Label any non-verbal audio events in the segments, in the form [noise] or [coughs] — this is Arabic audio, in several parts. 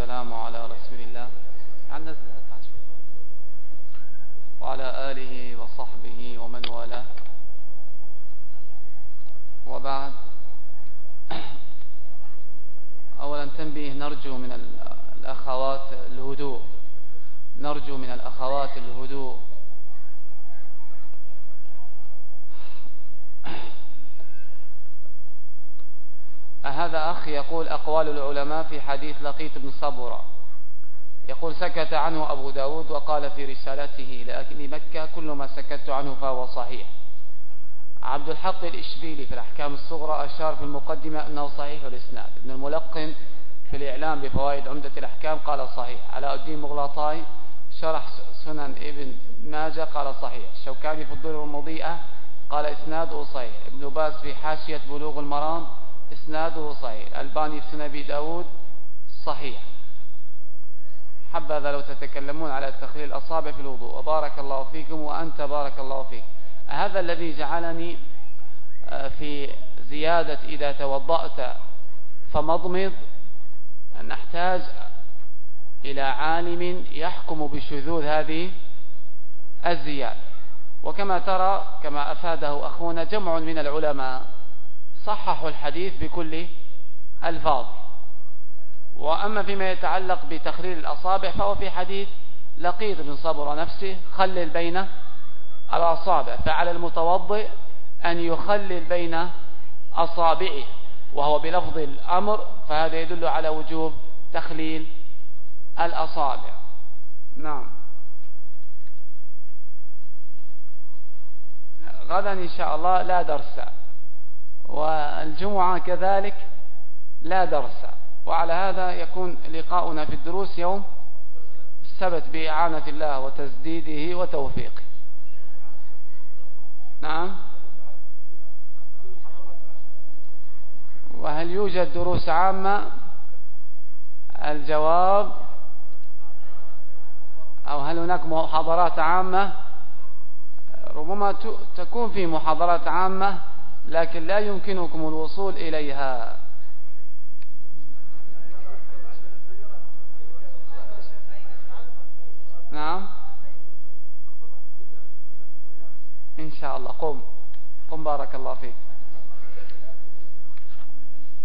والسلام على رسول الله. وعلى آله وصحبه ومن والاه. وبعد. أولا تنبيه نرجو من الأخوات الهدوء. نرجو من الأخوات الهدوء. هذا أخ يقول أقوال العلماء في حديث لقيت بن صبرة. يقول سكت عنه أبو داود وقال في رسالته لأهل مكة كل ما سكت عنه فهو صحيح. عبد الحق الإشبيلي في الأحكام الصغرى أشار في المقدمة أنه صحيح الإسناد. ابن الملقن في الإعلام بفوائد عمدة الأحكام قال صحيح. علاء الدين مغلاطاي شرح سنن ابن ماجه قال صحيح. الشوكاني في الضر المضيئة قال إسناده صحيح. ابن باز في حاشية بلوغ المرام إسناده صحيح. الباني في سنن أبي داود صحيح. حبذا لو تتكلمون على تخليل الأصابع في الوضوء. وبارك الله فيكم وأنت بارك الله فيك. هذا الذي جعلني آه، في زيادة إذا توضأت فمضمض نحتاج إلى عالم يحكم بشذوذ هذه الزيادة. وكما ترى كما أفاده أخونا جمع من العلماء. صححوا الحديث بكل ألفاظ. وأما فيما يتعلق بتخليل الأصابع فهو في حديث لقيط بن صبر نفسه خلل بين الأصابع فعلى المتوضئ أن يخلل بين أصابعه وهو بلفظ الأمر فهذا يدل على وجوب تخليل الأصابع. نعم. غدا إن شاء الله لا درس. والجمعة كذلك لا درس. وعلى هذا يكون لقاؤنا في الدروس يوم السبت بإعانة الله وتسديده وتوفيقه. نعم. وهل يوجد دروس عامة؟ الجواب أو هل هناك محاضرات عامة؟ ربما تكون في محاضرات عامة. لكن لا يمكنكم الوصول إليها. نعم. إن شاء الله. قم. قم بارك الله فيك.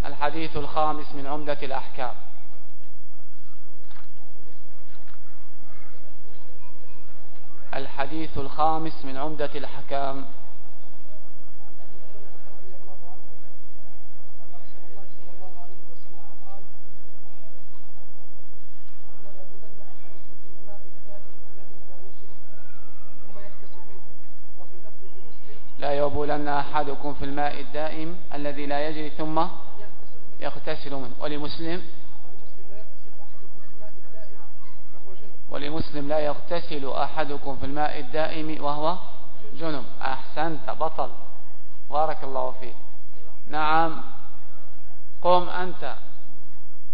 الحديث الخامس من عمدة الأحكام. الحديث الخامس من عمدة الأحكام. لا يبولن أحدكم في الماء الدائم الذي لا يجري ثم يغتسل منه. ولمسلم ولمسلم لا يغتسل أحدكم في الماء الدائم وهو جنب. أحسنت بطل. بارك الله فيك. نعم. قم أنت.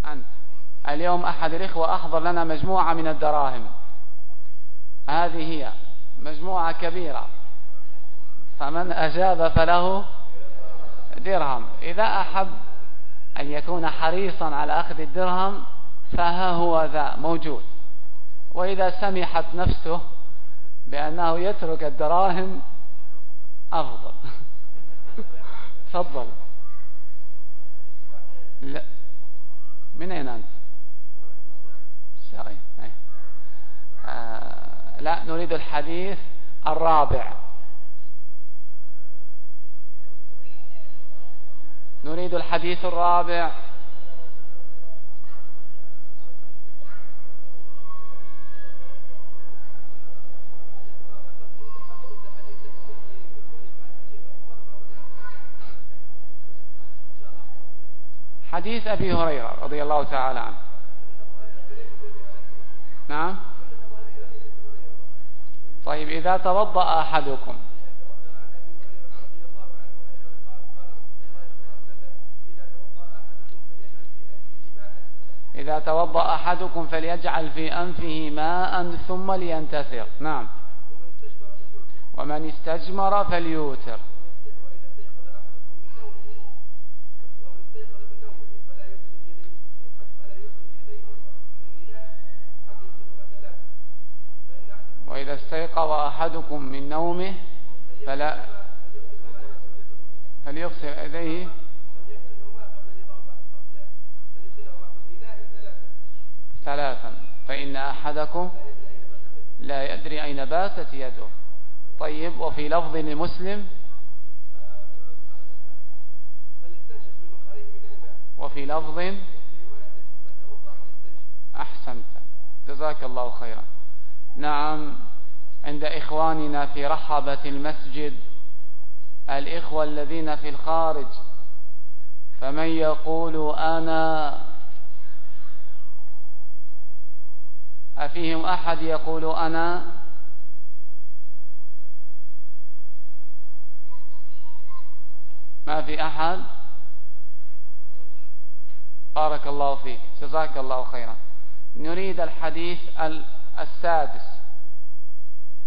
أنت. اليوم أحد الإخوة أحضر لنا مجموعة من الدراهم. هذه هي مجموعة كبيرة. فمن أجاب فله درهم. إذا أحب أن يكون حريصا على أخذ الدرهم فها هو ذا موجود. وإذا سمحت نفسه بأنه يترك الدراهم أفضل. [laughs] تفضل. لا. من أين أنت؟ آه لا نريد الحديث الرابع. نريد الحديث الرابع. حديث أبي هريرة رضي الله تعالى عنه. نعم. طيب إذا توضأ أحدكم إذا توضأ أحدكم فليجعل في أنفه ماء ثم لينتثر. نعم. ومن استجمر فليوتر. وإذا استيقظ أحدكم من نومه فلا فليغسل يديه. ثلاثا. فإن أحدكم لا يدري أين باتت يده. طيب وفي لفظ لمسلم؟ وفي لفظ أحسنت. جزاك الله خيرا. نعم عند إخواننا في رحبة المسجد الإخوة الذين في الخارج فمن يقول أنا أفيهم أحد يقول أنا؟ ما في أحد؟ بارك الله فيك جزاك الله خيرا. نريد الحديث السادس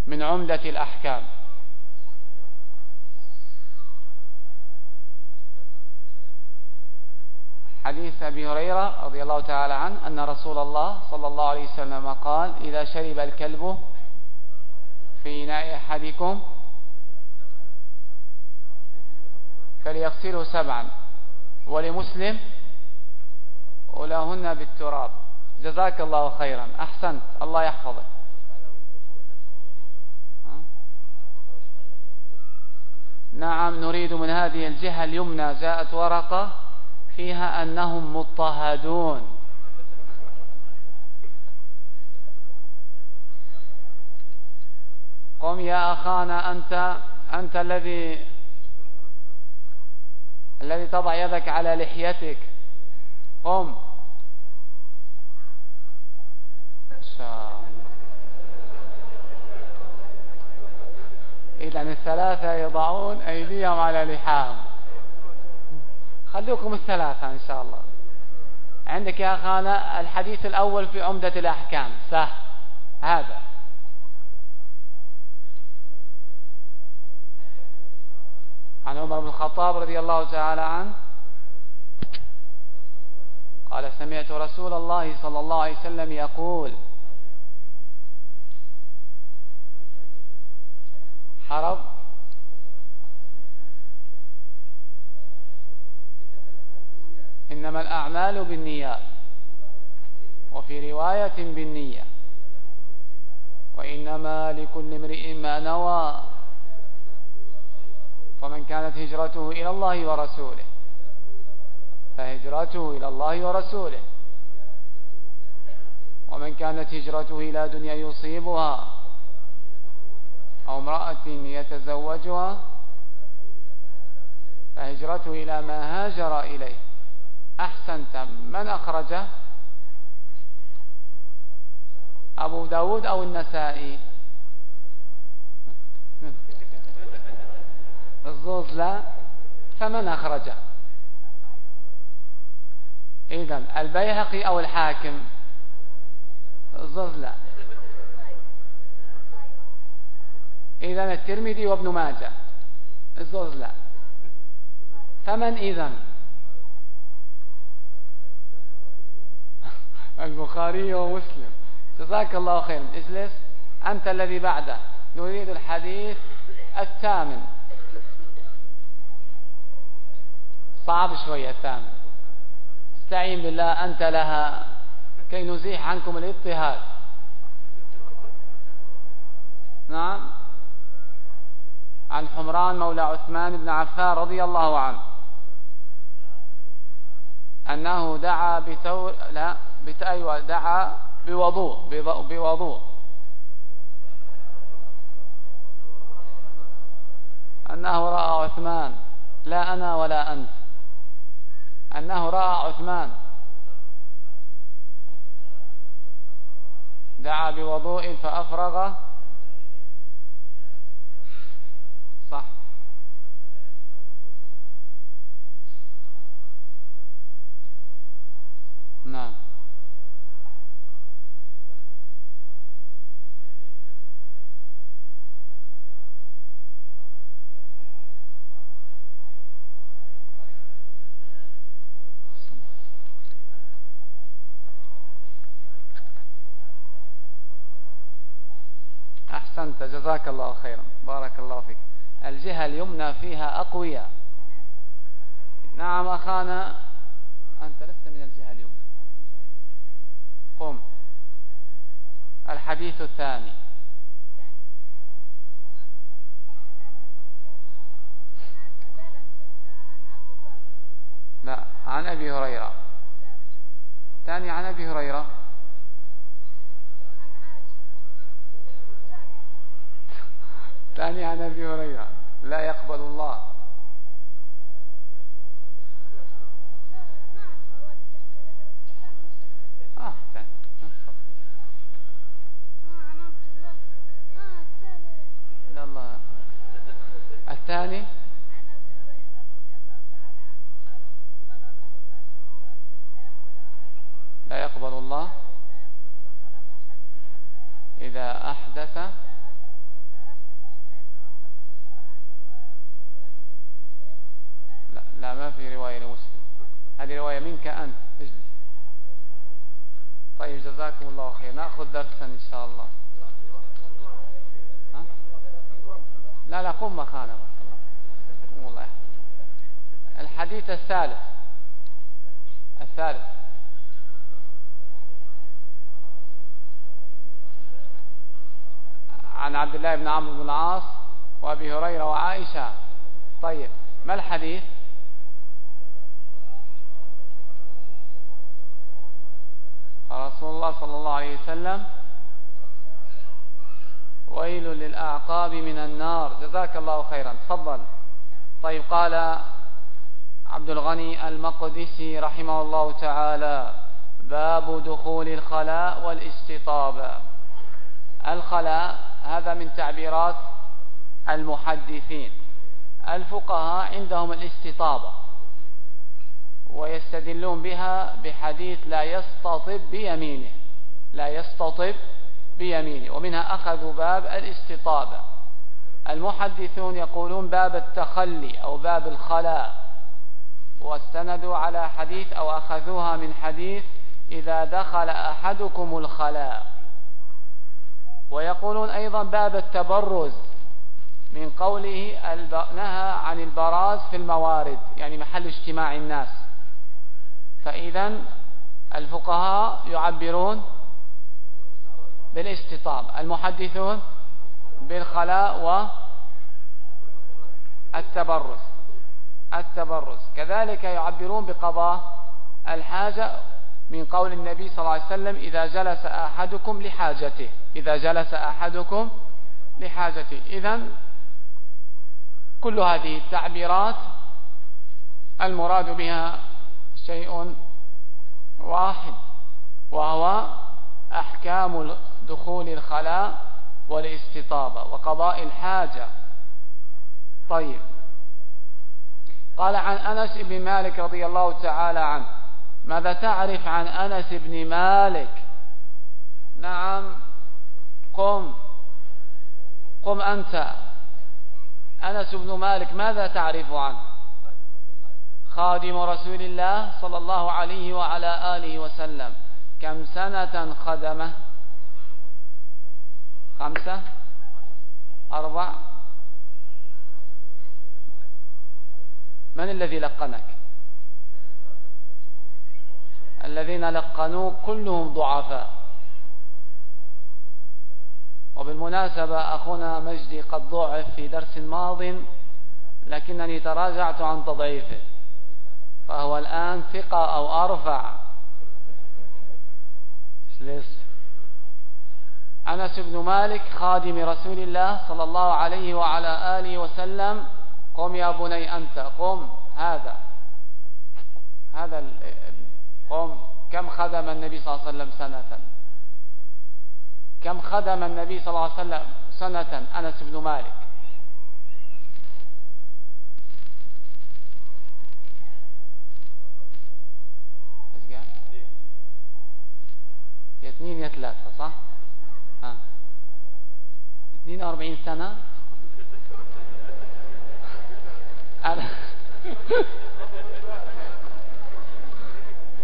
من عمدة الأحكام. حديث أبي هريرة رضي الله تعالى عنه أن رسول الله صلى الله عليه وسلم قال إذا شرب الكلب في إناء أحدكم فليغسله سبعا ولمسلم أولاهن بالتراب. جزاك الله خيرا. أحسنت. الله يحفظك. نعم نريد من هذه الجهة اليمنى جاءت ورقة فيها أنهم مضطهدون. قم يا أخانا أنت أنت الذي الذي تضع يدك على لحيتك. قم. إذا الثلاثة يضعون أيديهم على لحاهم. خلوكم الثلاثة إن شاء الله. عندك يا أخانا الحديث الأول في عمدة الأحكام. سهل. هذا. عن عمر بن الخطاب رضي الله تعالى عنه. قال سمعت رسول الله صلى الله عليه وسلم يقول حرب إنما الأعمال بالنيات. وفي رواية بالنية. وإنما لكل امرئ ما نوى. فمن كانت هجرته إلى الله ورسوله فهجرته إلى الله ورسوله. ومن كانت هجرته إلى دنيا يصيبها أو امرأة يتزوجها فهجرته إلى ما هاجر إليه. أحسنت. من أخرجه أبو داود أو النسائي؟ الزوز لا. فمن أخرجه إذا البيهقي أو الحاكم؟ الزوز لا. إذا الترمذي وابن ماجه؟ الزوز لا. فمن إذا البخاري ومسلم. جزاك الله خيرا. اجلس. أنت الذي بعده. نريد الحديث الثامن. صعب شوية الثامن. استعين بالله أنت لها. كي نزيح عنكم الاضطهاد. نعم. عن حمران مولى عثمان بن عفان رضي الله عنه. أنه دعا بثور لا. أيوة دعا بوضوء بوضوء. أنه رأى عثمان. لا أنا ولا أنت. أنه رأى عثمان. دعا بوضوء فأفرغ. صح نعم أحسنت جزاك الله خيرا. بارك الله فيك. الجهة اليمنى فيها أقوياء. نعم أخانا أنت لست من الجهة اليمنى. قم. الحديث الثاني. لا عن أبي هريرة. ثاني عن أبي هريرة. ثاني عن أبي هريرة. لا يقبل الله آه ثاني الله الثاني لا يقبل الله إذا أحدث لا, ما في رواية لمسلم. هذه رواية منك أنت. اجلس. طيب جزاكم الله خير. نأخذ درسا إن شاء الله. ها؟ لا لا قم مكانك الله الحديث الثالث. الثالث. عن عبد الله بن عمرو بن العاص وأبي هريرة وعائشة. طيب ما الحديث؟ رسول الله صلى الله عليه وسلم ويل للأعقاب من النار. جزاك الله خيرا. تفضل. طيب قال عبد الغني المقدسي رحمه الله تعالى باب دخول الخلاء والاستطابة. الخلاء هذا من تعبيرات المحدثين. الفقهاء عندهم الاستطابة. ويستدلون بها بحديث لا يستطب بيمينه لا يستطب بيمينه ومنها أخذوا باب الاستطابة. المحدثون يقولون باب التخلي أو باب الخلاء واستندوا على حديث أو أخذوها من حديث إذا دخل أحدكم الخلاء. ويقولون أيضا باب التبرز من قوله نهى عن البراز في الموارد يعني محل اجتماع الناس. فإذا الفقهاء يعبرون بالاستطاب المحدثون بالخلاء والتبرز. التبرز. كذلك يعبرون بقضاء الحاجة من قول النبي صلى الله عليه وسلم إذا جلس أحدكم لحاجته. إذا جلس أحدكم لحاجته. إذا كل هذه التعبيرات المراد بها شيء واحد وهو أحكام دخول الخلاء والاستطابة وقضاء الحاجة. طيب. قال عن أنس بن مالك رضي الله تعالى عنه ماذا تعرف عن أنس بن مالك؟ نعم قم قم أنت. أنس بن مالك ماذا تعرف عنه؟ خادم رسول الله صلى الله عليه وعلى آله وسلم. كم سنة خدمه؟ خمسة؟ أربع؟ من الذي لقنك؟ الذين لقنوه كلهم ضعفاء. وبالمناسبة أخونا مجدي قد ضعف في درس ماض لكنني تراجعت عن تضعيفه. فهو الآن ثقة أو أرفع. أنس بن مالك خادم رسول الله صلى الله عليه وعلى آله وسلم. قم يا بني أنت. قم. هذا. هذا قم. كم خدم النبي صلى الله عليه وسلم سنة؟ كم خدم النبي صلى الله عليه وسلم سنة؟ أنس بن مالك يا اثنين يا ثلاثة صح؟ ها. اثنين وأربعين سنة. أنا [laughs]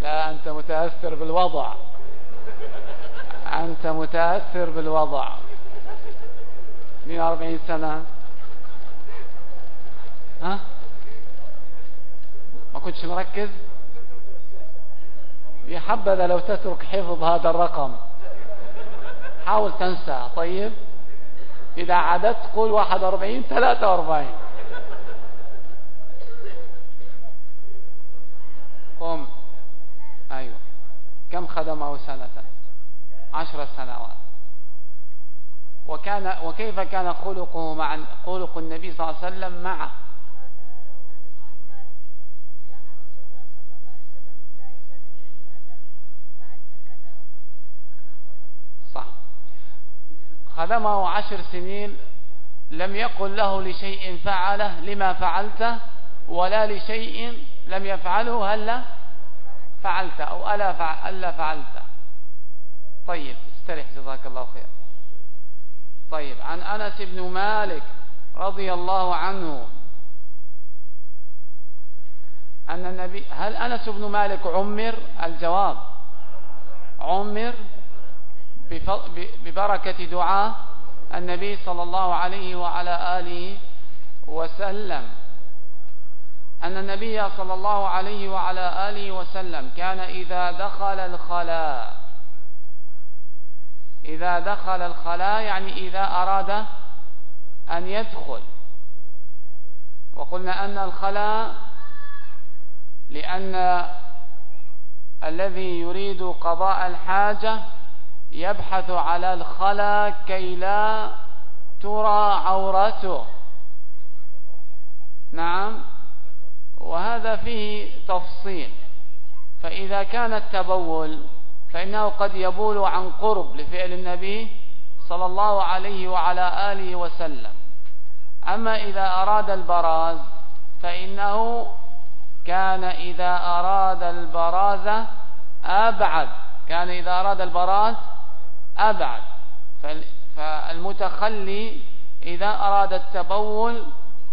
لا أنت متأثر بالوضع. أنت متأثر بالوضع. 42 سنة. ها؟ ما كنتش مركز؟ يا حبذا لو تترك حفظ هذا الرقم. حاول تنسى. طيب. إذا عدت قول 41 43 قم. أيوة. كم خدمه سنة؟ عشر سنوات. وكان وكيف كان خلقه مع خلق النبي صلى الله عليه وسلم معه صح خدمه عشر سنين لم يقل له لشيء فعله لما فعلته ولا لشيء لم يفعله هلا فعلت أو ألا, ألا فعلت طيب استرح جزاك الله خير. طيب عن أنس بن مالك رضي الله عنه أن النبي هل أنس بن مالك عمر؟ الجواب عمر ببركة دعاء النبي صلى الله عليه وعلى آله وسلم. أن النبي صلى الله عليه وعلى آله وسلم كان إذا دخل الخلاء. إذا دخل الخلاء يعني إذا أراد أن يدخل. وقلنا أن الخلاء لأن الذي يريد قضاء الحاجة يبحث على الخلاء كي لا ترى عورته. نعم. وهذا فيه تفصيل. فإذا كان التبول فإنه قد يبول عن قرب لفعل النبي صلى الله عليه وعلى آله وسلم. أما إذا أراد البراز فإنه كان إذا أراد البراز أبعد. كان إذا أراد البراز أبعد. فالمتخلي إذا أراد التبول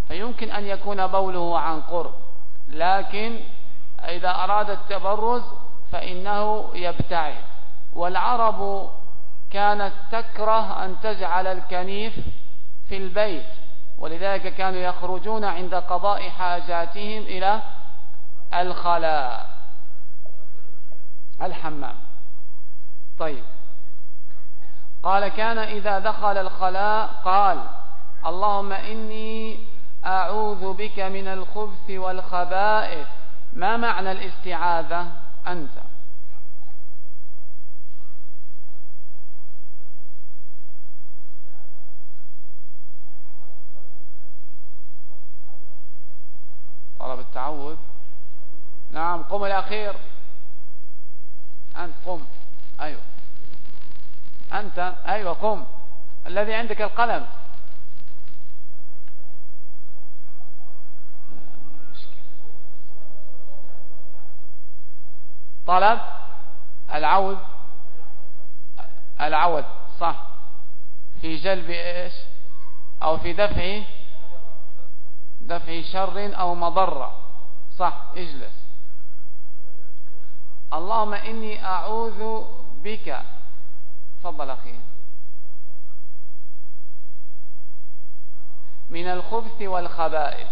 فيمكن أن يكون بوله عن قرب. لكن إذا أراد التبرز فإنه يبتعد. والعرب كانت تكره أن تجعل الكنيف في البيت ولذلك كانوا يخرجون عند قضاء حاجاتهم إلى الخلاء الحمام. طيب. قال كان إذا دخل الخلاء قال اللهم إني أعوذ بك من الخبث والخبائث. ما معنى الاستعاذة؟ أنت. طلب التعوذ. نعم قم الأخير. أنت قم. أيوة. أنت أيوة قم. الذي عندك القلم. طلب. العوذ العوذ صح. في جلب إيش؟ أو في دفع دفع شر أو مضرة. صح اجلس. اللهم إني أعوذ بك تفضل أخي. من الخبث والخبائث.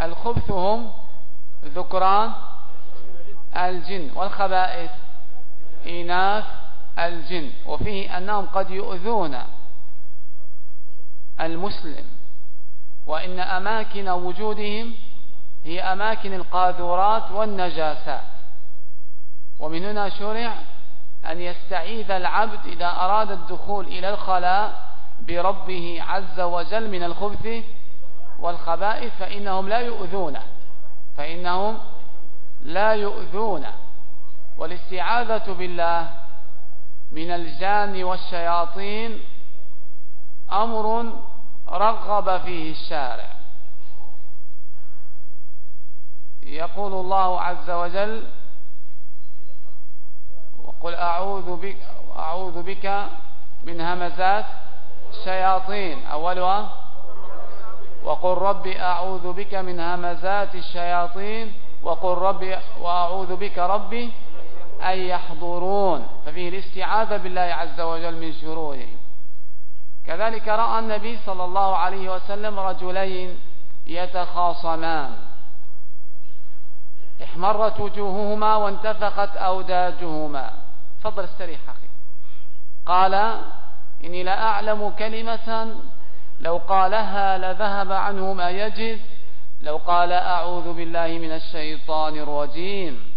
الخبث هم ذكران الجن والخبائث إناث الجن وفيه أنهم قد يؤذون المسلم. وإن أماكن وجودهم هي أماكن القاذورات والنجاسات. ومن هنا شرع أن يستعيذ العبد إذا أراد الدخول إلى الخلاء بربه عز وجل من الخبث والخبائث فإنهم لا يؤذونه فإنهم لا يؤذون. والاستعاذة بالله من الجان والشياطين أمر رغب فيه الشارع. يقول الله عز وجل وقل أعوذ بك, أعوذ بك من همزات الشياطين. أولها وقل ربي أعوذ بك من همزات الشياطين. وقل ربي وأعوذ بك ربي أن يحضرون. ففيه الاستعاذة بالله عز وجل من شرورهم. كذلك رأى النبي صلى الله عليه وسلم رجلين يتخاصمان. احمرت وجوههما وانتفخت أوداجهما. فضل استريح أخي. قال إني لأعلم كلمة لو قالها لذهب عنه ما يجد. لو قال أعوذ بالله من الشيطان الرجيم.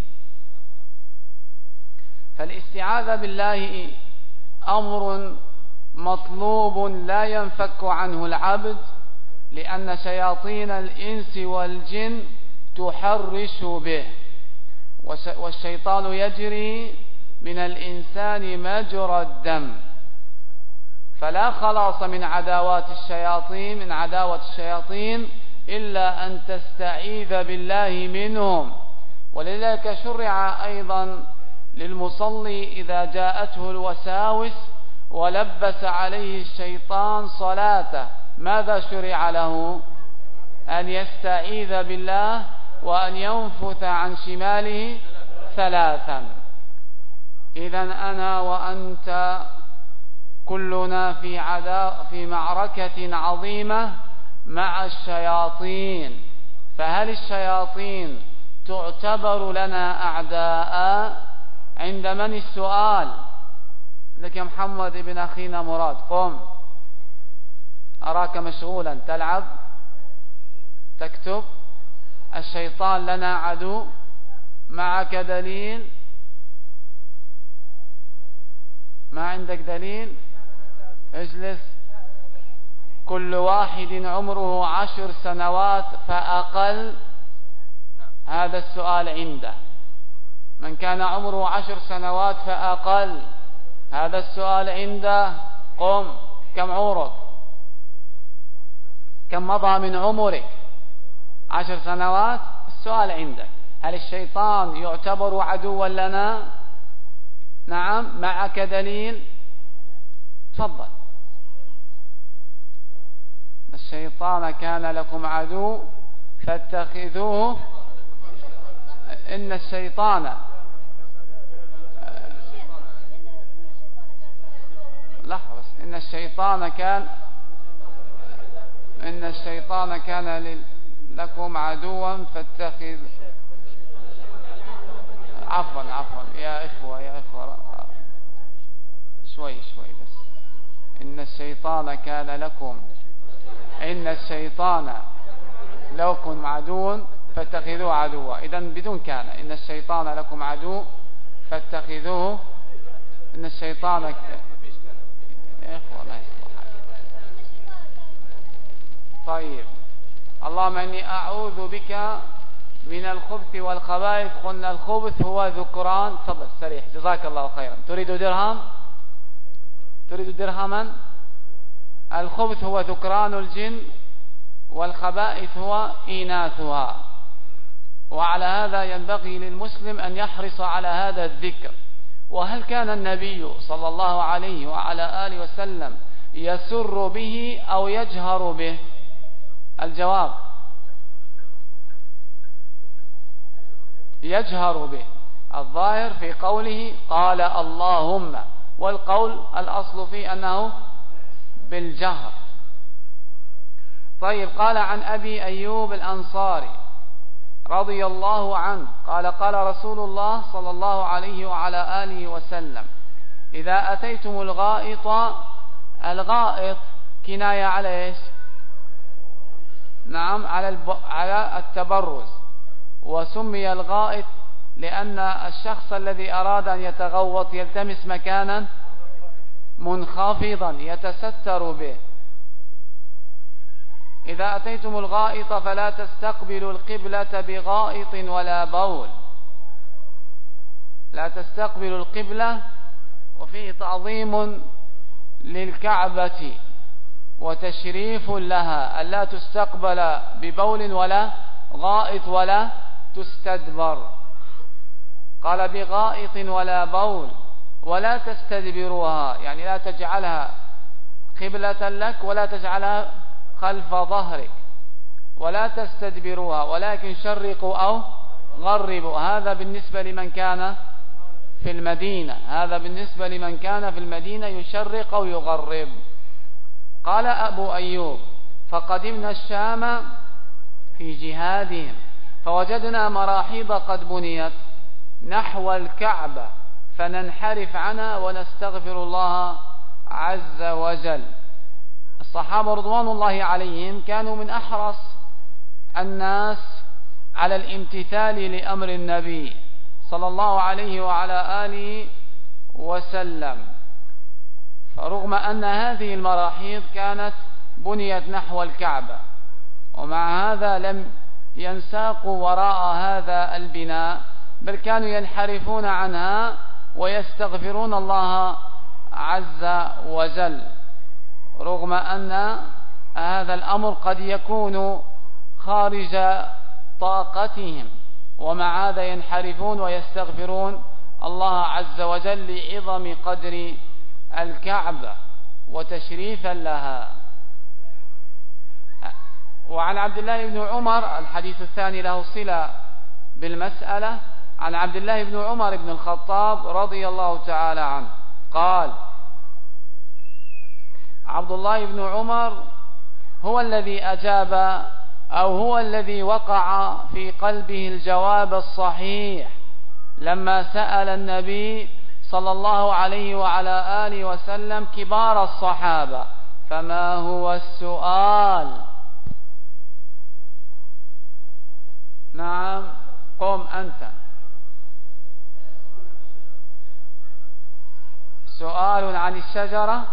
فالاستعاذة بالله أمر مطلوب لا ينفك عنه العبد لأن شياطين الإنس والجن تحرش به. والشيطان يجري من الإنسان مجرى الدم. فلا خلاص من عداوات الشياطين من عداوة الشياطين إلا أن تستعيذ بالله منهم. ولذلك شرع أيضا للمصلي إذا جاءته الوساوس ولبس عليه الشيطان صلاته. ماذا شرع له؟ أن يستعيذ بالله وأن ينفث عن شماله ثلاثا. إذا أنا وأنت كلنا في عدا في معركة عظيمة مع الشياطين. فهل الشياطين تعتبر لنا أعداء؟ عند من السؤال؟ لك يا محمد ابن أخينا مراد قم. أراك مشغولا. تلعب؟ تكتب؟ الشيطان لنا عدو؟ معك دليل؟ ما عندك دليل؟ اجلس. كل واحد عمره عشر سنوات فأقل. هذا السؤال عنده. من كان عمره عشر سنوات فأقل. هذا السؤال عنده. قم. كم عمرك؟ كم مضى من عمرك؟ عشر سنوات؟ السؤال عندك هل الشيطان يعتبر عدوا لنا؟ نعم معك دليل. تفضل. الشيطان كان لكم عدو فاتخذوه. إن الشيطان لحظة بس. إن الشيطان كان إن الشيطان كان لكم عدوا فاتخذ. عفوا عفوا. يا إخوة يا إخوة شوي شوي بس. إن الشيطان كان لكم. إن الشيطان لكم عدو فاتخذوه عدوا. إذا بدون كان. إن الشيطان لكم عدو فاتخذوه. إن الشيطان يا إخوة ما طيب. اللهم إني أعوذ بك من الخبث والخبائث قلنا الخبث هو ذكران تفضل سريح. جزاك الله خيرا. تريد درهم؟ تريد درهما؟ الخبث هو ذكران الجن والخبائث هو إيناثها. وعلى هذا ينبغي للمسلم أن يحرص على هذا الذكر. وهل كان النبي صلى الله عليه وعلى آله وسلم يسر به أو يجهر به؟ الجواب يجهر به. الظاهر في قوله قال اللهم والقول الأصل فيه أنه بالجهر. طيب قال عن أبي أيوب الأنصاري رضي الله عنه قال قال رسول الله صلى الله عليه وعلى آله وسلم إذا أتيتم الغائط الغائط كناية على إيش؟ نعم على على التبرز. وسمي الغائط لأن الشخص الذي أراد أن يتغوط يلتمس مكانا منخفضا يتستر به. إذا أتيتم الغائط فلا تستقبلوا القبلة بغائط ولا بول. لا تستقبلوا القبلة وفيه تعظيم للكعبة وتشريف لها. ألا تستقبل ببول ولا غائط ولا تستدبر. قال بغائط ولا بول ولا تستدبروها يعني لا تجعلها قبلة لك ولا تجعلها خلف ظهرك. ولا تستدبروها ولكن شرقوا أو غربوا. هذا بالنسبة لمن كان في المدينة. هذا بالنسبة لمن كان في المدينة يشرق أو يغرب. قال أبو أيوب فقدمنا الشام في جهادهم. فوجدنا مراحيض قد بنيت نحو الكعبة فننحرف عنها ونستغفر الله عز وجل. الصحابة رضوان الله عليهم كانوا من أحرص الناس على الامتثال لأمر النبي صلى الله عليه وعلى آله وسلم. فرغم أن هذه المراحيض كانت بنيت نحو الكعبة ومع هذا لم ينساقوا وراء هذا البناء بل كانوا ينحرفون عنها ويستغفرون الله عز وجل. رغم أن هذا الأمر قد يكون خارج طاقتهم ومع هذا ينحرفون ويستغفرون الله عز وجل لعظم قدر الكعبة وتشريفا لها. وعن عبد الله بن عمر الحديث الثاني له صلة بالمسألة. عن عبد الله بن عمر بن الخطاب رضي الله تعالى عنه. قال عبد الله بن عمر هو الذي أجاب أو هو الذي وقع في قلبه الجواب الصحيح لما سأل النبي صلى الله عليه وعلى آله وسلم كبار الصحابة. فما هو السؤال؟ نعم. قم أنت. سؤال عن الشجرة.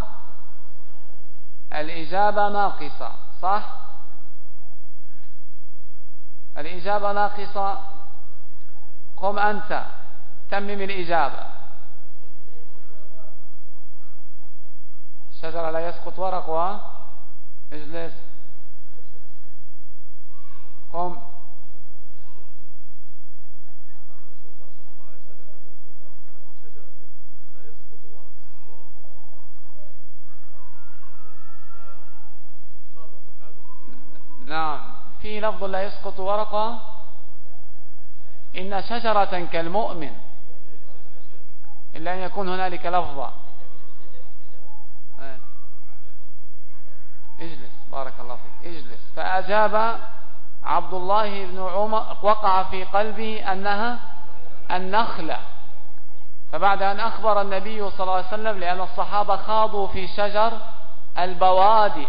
الإجابة ناقصة صح؟ الإجابة ناقصة. قم أنت. تمم الإجابة. الشجرة لا يسقط ورقها. اجلس. قم. في لفظ لا يسقط ورقة إن شجرة كالمؤمن إلا أن يكون هنالك لفظة. إيه. اجلس بارك الله فيك. اجلس. فأجاب عبد الله بن عمر وقع في قلبه أنها النخلة. فبعد أن أخبر النبي صلى الله عليه وسلم لأن الصحابة خاضوا في شجر البوادي.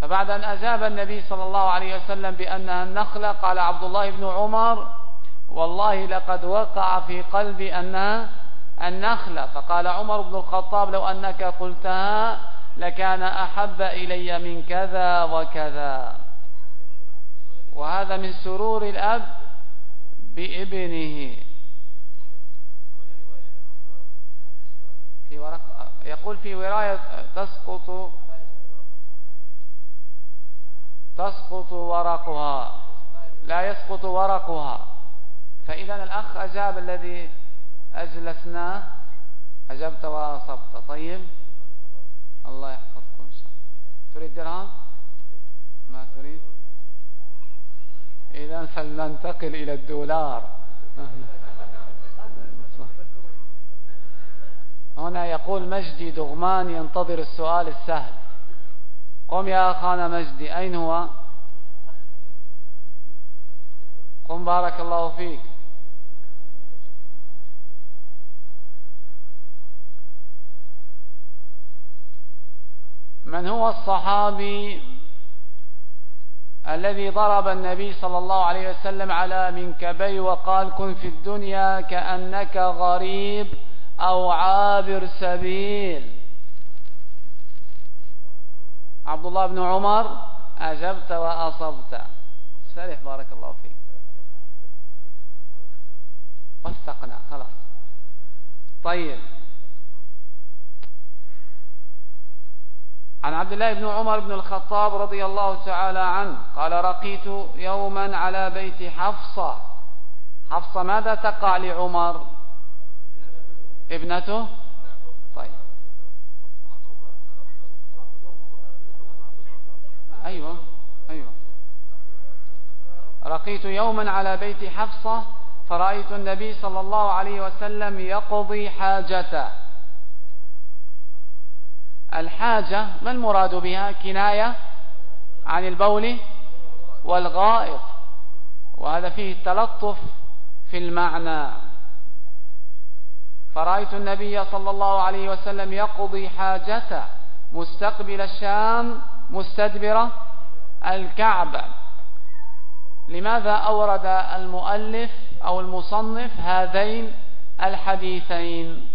فبعد أن أجاب النبي صلى الله عليه وسلم بأنها النخلة قال عبد الله بن عمر والله لقد وقع في قلبي أنها النخلة فقال عمر بن الخطاب لو أنك قلتها لكان أحب إلي من كذا وكذا. وهذا من سرور الأب بابنه. في ورق يقول في وراية تسقط تسقط ورقها. لا يسقط ورقها. فإذا الأخ أجاب الذي أجلسناه أجبت وأصبت. طيب. الله يحفظكم إن شاء الله. تريد درهم؟ ما تريد؟ إذا فلننتقل إلى الدولار. [laughs] هنا يقول مجدي دغمان ينتظر السؤال السهل. قم يا أخانا مجدي. أين هو؟ قم بارك الله فيك. من هو الصحابي الذي ضرب النبي صلى الله عليه وسلم على منكبي وقال كن في الدنيا كأنك غريب أو عابر سبيل؟ عبد الله بن عمر أجبت وأصبت. سرح بارك الله فيك. وثقنا خلاص. طيب. عن عبد الله بن عمر بن الخطاب رضي الله تعالى عنه قال رقيت يوما على بيت حفصة. حفصة ماذا تقع لعمر؟ ابنته طيب أيوة أيوة. رقيت يوما على بيت حفصة فرأيت النبي صلى الله عليه وسلم يقضي حاجته. الحاجة ما المراد بها؟ كناية عن البول والغائط. وهذا فيه التلطف في المعنى. فرأيت النبي صلى الله عليه وسلم يقضي حاجته مستقبل الشام مستدبر الكعبة لماذا أورد المؤلف أو المصنف هذين الحديثين؟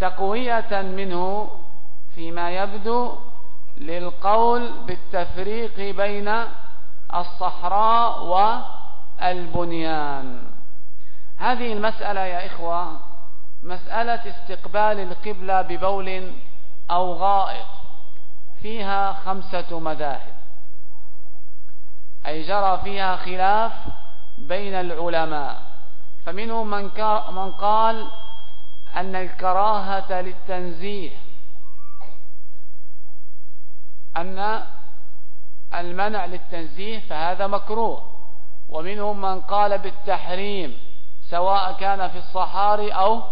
تقوية منه فيما يبدو للقول بالتفريق بين الصحراء والبنيان. هذه المسألة يا إخوة مسألة استقبال القبلة ببول أو غائط. فيها خمسة مذاهب. أي جرى فيها خلاف بين العلماء. فمنهم من قال أن الكراهة للتنزيه أن المنع للتنزيه فهذا مكروه. ومنهم من قال بالتحريم سواء كان في الصحاري أو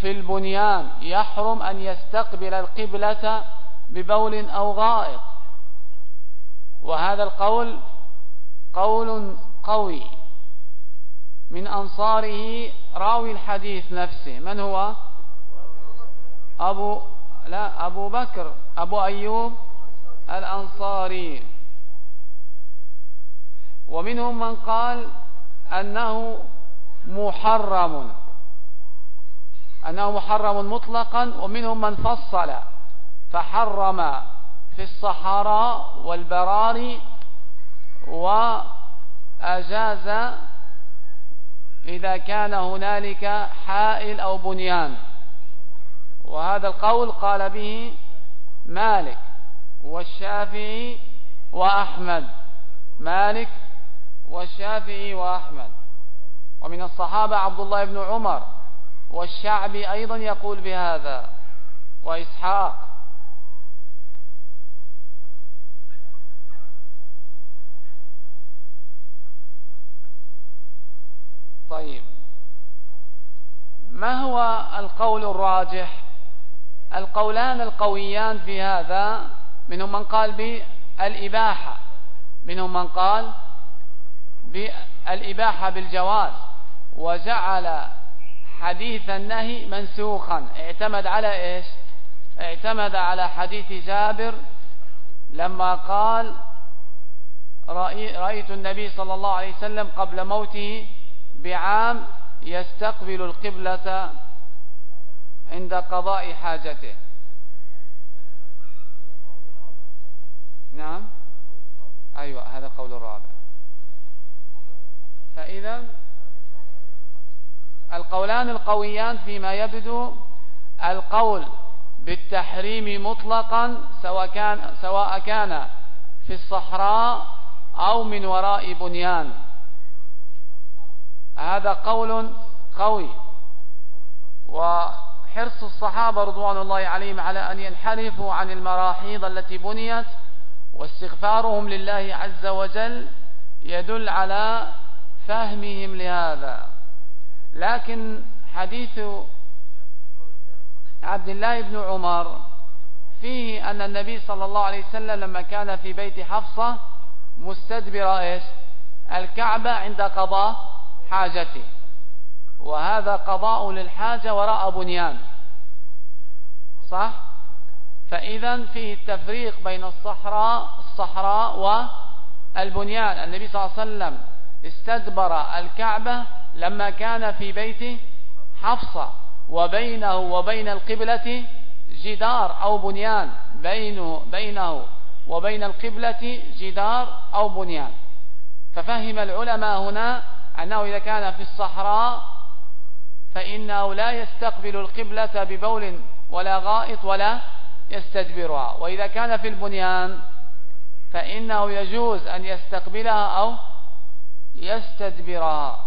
في البنيان يحرم أن يستقبل القبلة ببول أو غائط. وهذا القول قول قوي من أنصاره راوي الحديث نفسه. من هو؟ أبو لا أبو بكر أبو أيوب الأنصاري. ومنهم من قال أنه محرم أنه محرم مطلقا. ومنهم من فصل فحرم في الصحراء والبراري وأجاز إذا كان هنالك حائل أو بنيان. وهذا القول قال به مالك والشافعي وأحمد. مالك والشافعي وأحمد. ومن الصحابة عبد الله بن عمر والشعبي أيضا يقول بهذا. وإسحاق طيب. ما هو القول الراجح؟ القولان القويان في هذا منهم من قال بالإباحة منهم من قال بالإباحة بالجواز وجعل حديث النهي منسوخا. اعتمد على إيش؟ اعتمد على حديث جابر لما قال رأيت النبي صلى الله عليه وسلم قبل موته بعام يستقبل القبلة عند قضاء حاجته. نعم؟ أيوة هذا القول الرابع. فإذا القولان القويان فيما يبدو القول بالتحريم مطلقا سواء كان, سواء كان في الصحراء أو من وراء بنيان. هذا قول قوي. وحرص الصحابة رضوان الله عليهم على أن ينحرفوا عن المراحيض التي بنيت واستغفارهم لله عز وجل يدل على فهمهم لهذا. لكن حديث عبد الله بن عمر فيه أن النبي صلى الله عليه وسلم لما كان في بيت حفصة مستدبر إيش؟ الكعبة عند قضاء. حاجته. وهذا قضاء للحاجة وراء بنيان. صح؟ فإذا فيه التفريق بين الصحراء الصحراء والبنيان. النبي صلى الله عليه وسلم استدبر الكعبة لما كان في بيت حفصة. وبينه وبين القبلة جدار أو بنيان. بينه, بينه وبين القبلة جدار أو بنيان. ففهم العلماء هنا أنه إذا كان في الصحراء فإنه لا يستقبل القبلة ببول ولا غائط ولا يستدبرها. وإذا كان في البنيان فإنه يجوز أن يستقبلها أو يستدبرها.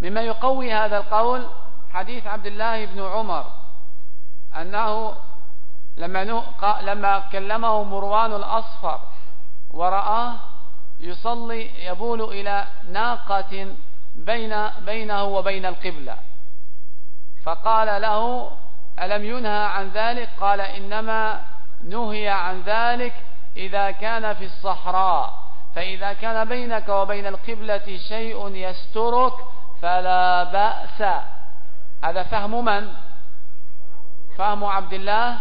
مما يقوي هذا القول حديث عبد الله بن عمر أنه لما, لما كلمه مروان الأصفر ورآه يصلي يبول إلى ناقة بين بينه وبين القبلة. فقال له ألم ينهى عن ذلك؟ قال إنما نهي عن ذلك إذا كان في الصحراء. فإذا كان بينك وبين القبلة شيء يسترك فلا بأس. هذا فهم من؟ فهم عبد الله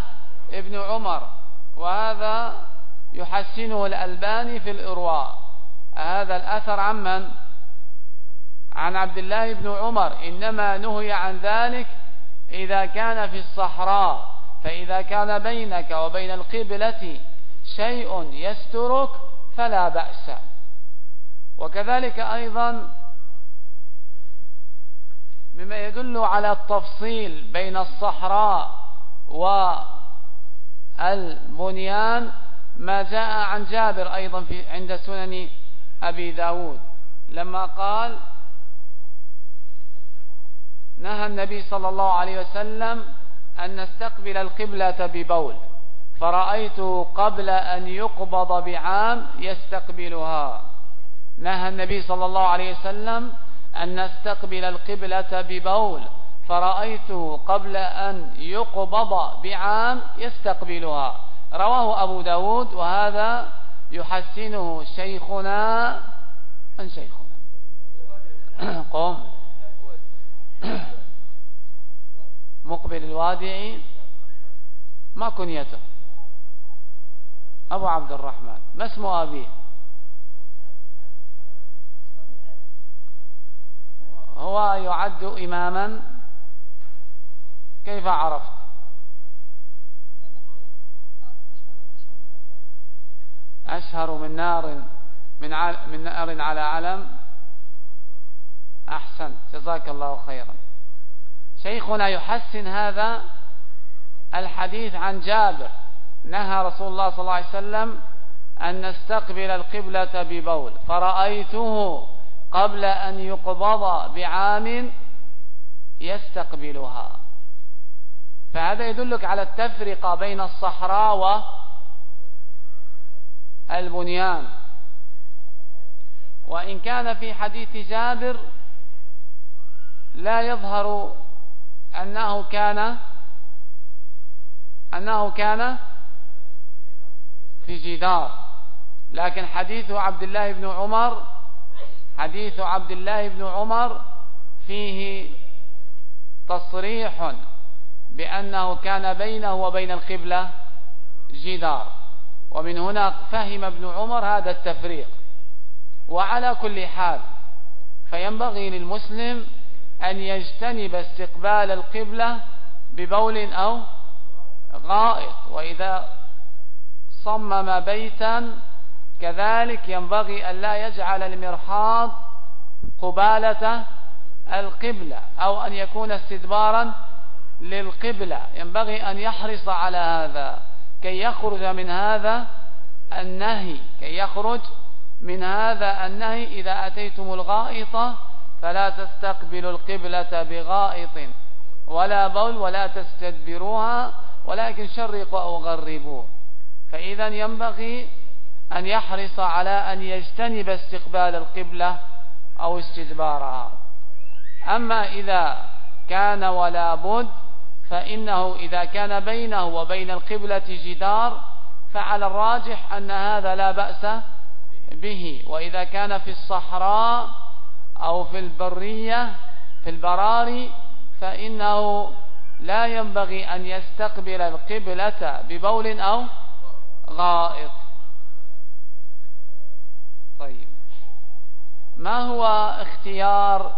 ابن عمر. وهذا يحسنه الألباني في الإرواء. هذا الأثر عن من؟ عن عبد الله بن عمر. إنما نهي عن ذلك إذا كان في الصحراء. فإذا كان بينك وبين القبلة شيء يسترك فلا بأس. وكذلك أيضا مما يدل على التفصيل بين الصحراء والبنيان ما جاء عن جابر أيضا في عند سنن أبي داود. لما قال نهى النبي صلى الله عليه وسلم أن نستقبل القبلة ببول فرأيته قبل أن يقبض بعام يستقبلها. نهى النبي صلى الله عليه وسلم أن نستقبل القبلة ببول فرأيته قبل أن يقبض بعام يستقبلها. رواه أبو داود وهذا يحسنه شيخنا من شيخنا. [coughs] قم. [coughs] مقبل الوادعي ما كنيته. أبو عبد الرحمن. ما اسم أبيه؟ هو يعد إماما. كيف عرفت؟ أشهر من نار من من نار على علم. أحسن. جزاك الله خيرا. شيخنا يحسن هذا الحديث عن جابر. نهى رسول الله صلى الله عليه وسلم أن نستقبل القبلة ببول. فرأيته قبل أن يقبض بعام يستقبلها. فهذا يدلك على التفرقة بين الصحراء والبنيان وإن كان في حديث جابر لا يظهر أنه كان أنه كان في جدار. لكن حديث عبد الله بن عمر حديث عبد الله بن عمر فيه تصريح بأنه كان بينه وبين القبلة جدار. ومن هنا فهم ابن عمر هذا التفريق. وعلى كل حال فينبغي للمسلم أن يجتنب استقبال القبلة ببول أو غائط. وإذا صمم بيتا كذلك ينبغي أن لا يجعل المرحاض قبالة القبلة أو أن يكون استدبارا للقبلة. ينبغي أن يحرص على هذا. كي يخرج من هذا النهي كي يخرج من هذا النهي إذا أتيتم الغائط فلا تستقبلوا القبلة بغائط ولا بول ولا تستدبروها ولكن شرقوا أو غربوا. فإذا ينبغي أن يحرص على أن يجتنب استقبال القبلة أو استدبارها. أما إذا كان ولا بد فإنه إذا كان بينه وبين القبلة جدار فعلى الراجح أن هذا لا بأس به. وإذا كان في الصحراء أو في البرية في البراري فإنه لا ينبغي أن يستقبل القبلة ببول أو غائط. طيب. ما هو اختيار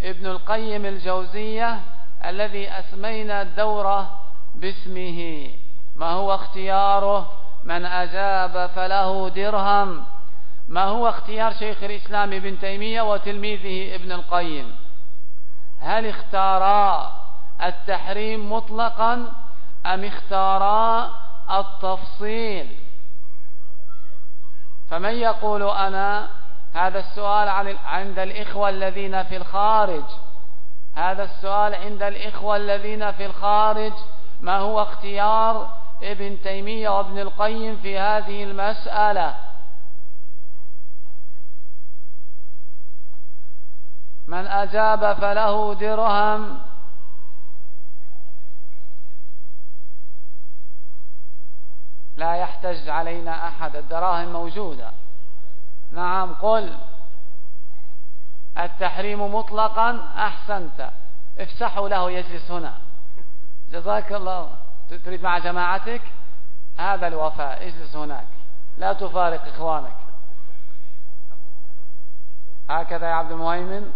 ابن القيم الجوزية الذي أسمينا الدورة باسمه ما هو اختياره؟ من أجاب فله درهم. ما هو اختيار شيخ الإسلام ابن تيمية وتلميذه ابن القيم؟ هل اختارا التحريم مطلقا أم اختارا التفصيل؟ فمن يقول أنا؟ هذا السؤال عند الإخوة الذين في الخارج. هذا السؤال عند الإخوة الذين في الخارج. ما هو اختيار ابن تيمية وابن القيم في هذه المسألة؟ من أجاب فله درهم. لا يحتج علينا أحد. الدراهم موجودة. نعم قل. التحريم مطلقا أحسنت. افسحوا له يجلس هنا. جزاك الله. تريد مع جماعتك؟ هذا الوفاء. اجلس هناك. لا تفارق إخوانك. هكذا يا عبد المهيمن.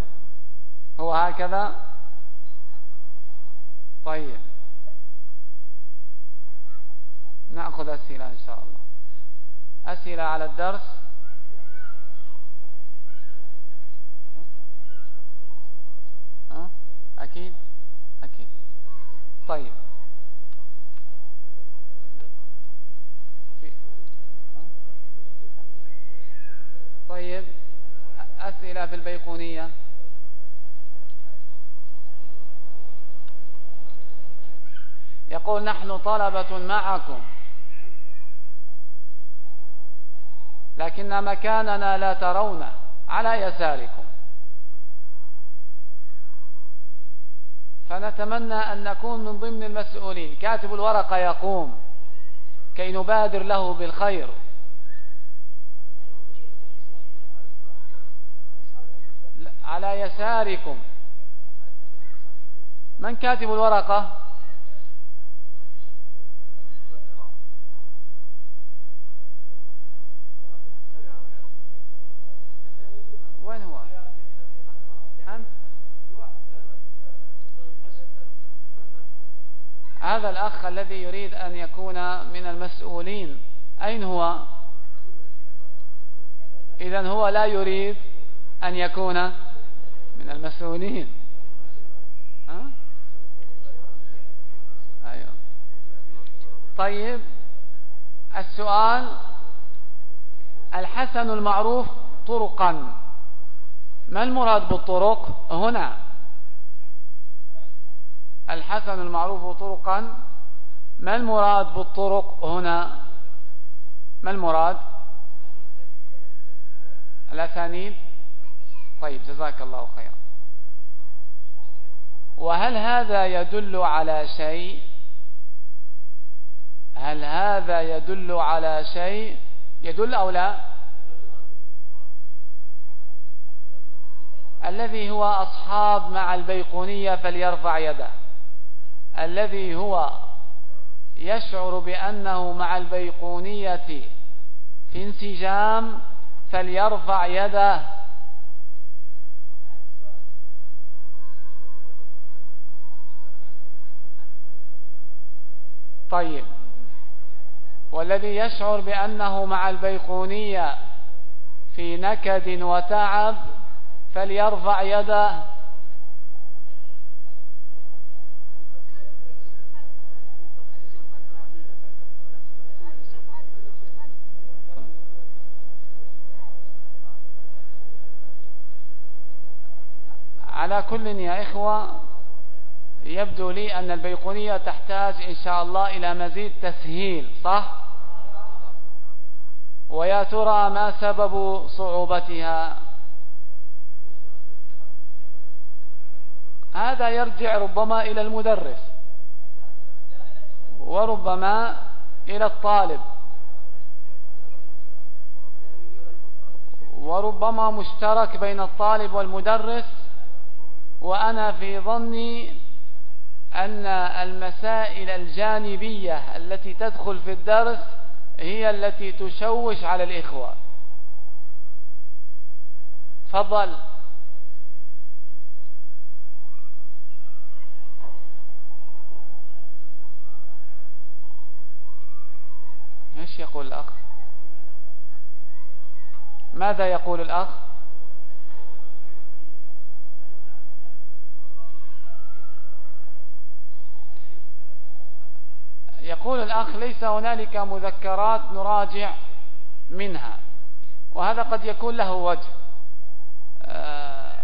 هو هكذا؟ طيب. نأخذ أسئلة إن شاء الله. أسئلة على الدرس. أكيد؟ أكيد. طيب. طيب. أسئلة في البيقونية. يقول نحن طلبة معكم. لكن مكاننا لا ترونه على يساركم. فنتمنى أن نكون من ضمن المسؤولين. كاتب الورقة يقوم. كي نبادر له بالخير. على يساركم. من كاتب الورقة وين هو أنت هذا الأخ الذي يريد أن يكون من المسؤولين. أين هو؟ إذا هو لا يريد أن يكون من المسؤولين. ها؟ أيوه. طيب السؤال الحسن المعروف طرقا. ما المراد بالطرق؟ هنا. الحسن المعروف طرقا. ما المراد بالطرق هنا؟ ما المراد؟ الأسانيد. طيب جزاك الله خيرا. وهل هذا يدل على شيء؟ هل هذا يدل على شيء؟ يدل أو لا؟ الذي هو أصحاب مع البيقونية فليرفع يده. الذي هو يشعر بأنه مع البيقونية في انسجام فليرفع يده. طيب. والذي يشعر بأنه مع البيقونية في نكد وتعب فليرفع يده. على كل يا إخوة يبدو لي أن البيقونية تحتاج إن شاء الله إلى مزيد تسهيل صح؟ ويا ترى ما سبب صعوبتها؟ هذا يرجع ربما إلى المدرس وربما إلى الطالب وربما مشترك بين الطالب والمدرس وأنا في ظني أن المسائل الجانبية التي تدخل في الدرس هي التي تشوش على الإخوة. فضل إيش يقول الأخ؟ ماذا يقول الأخ؟ يقول الأخ ليس هنالك مذكرات نراجع منها وهذا قد يكون له وجه. آه،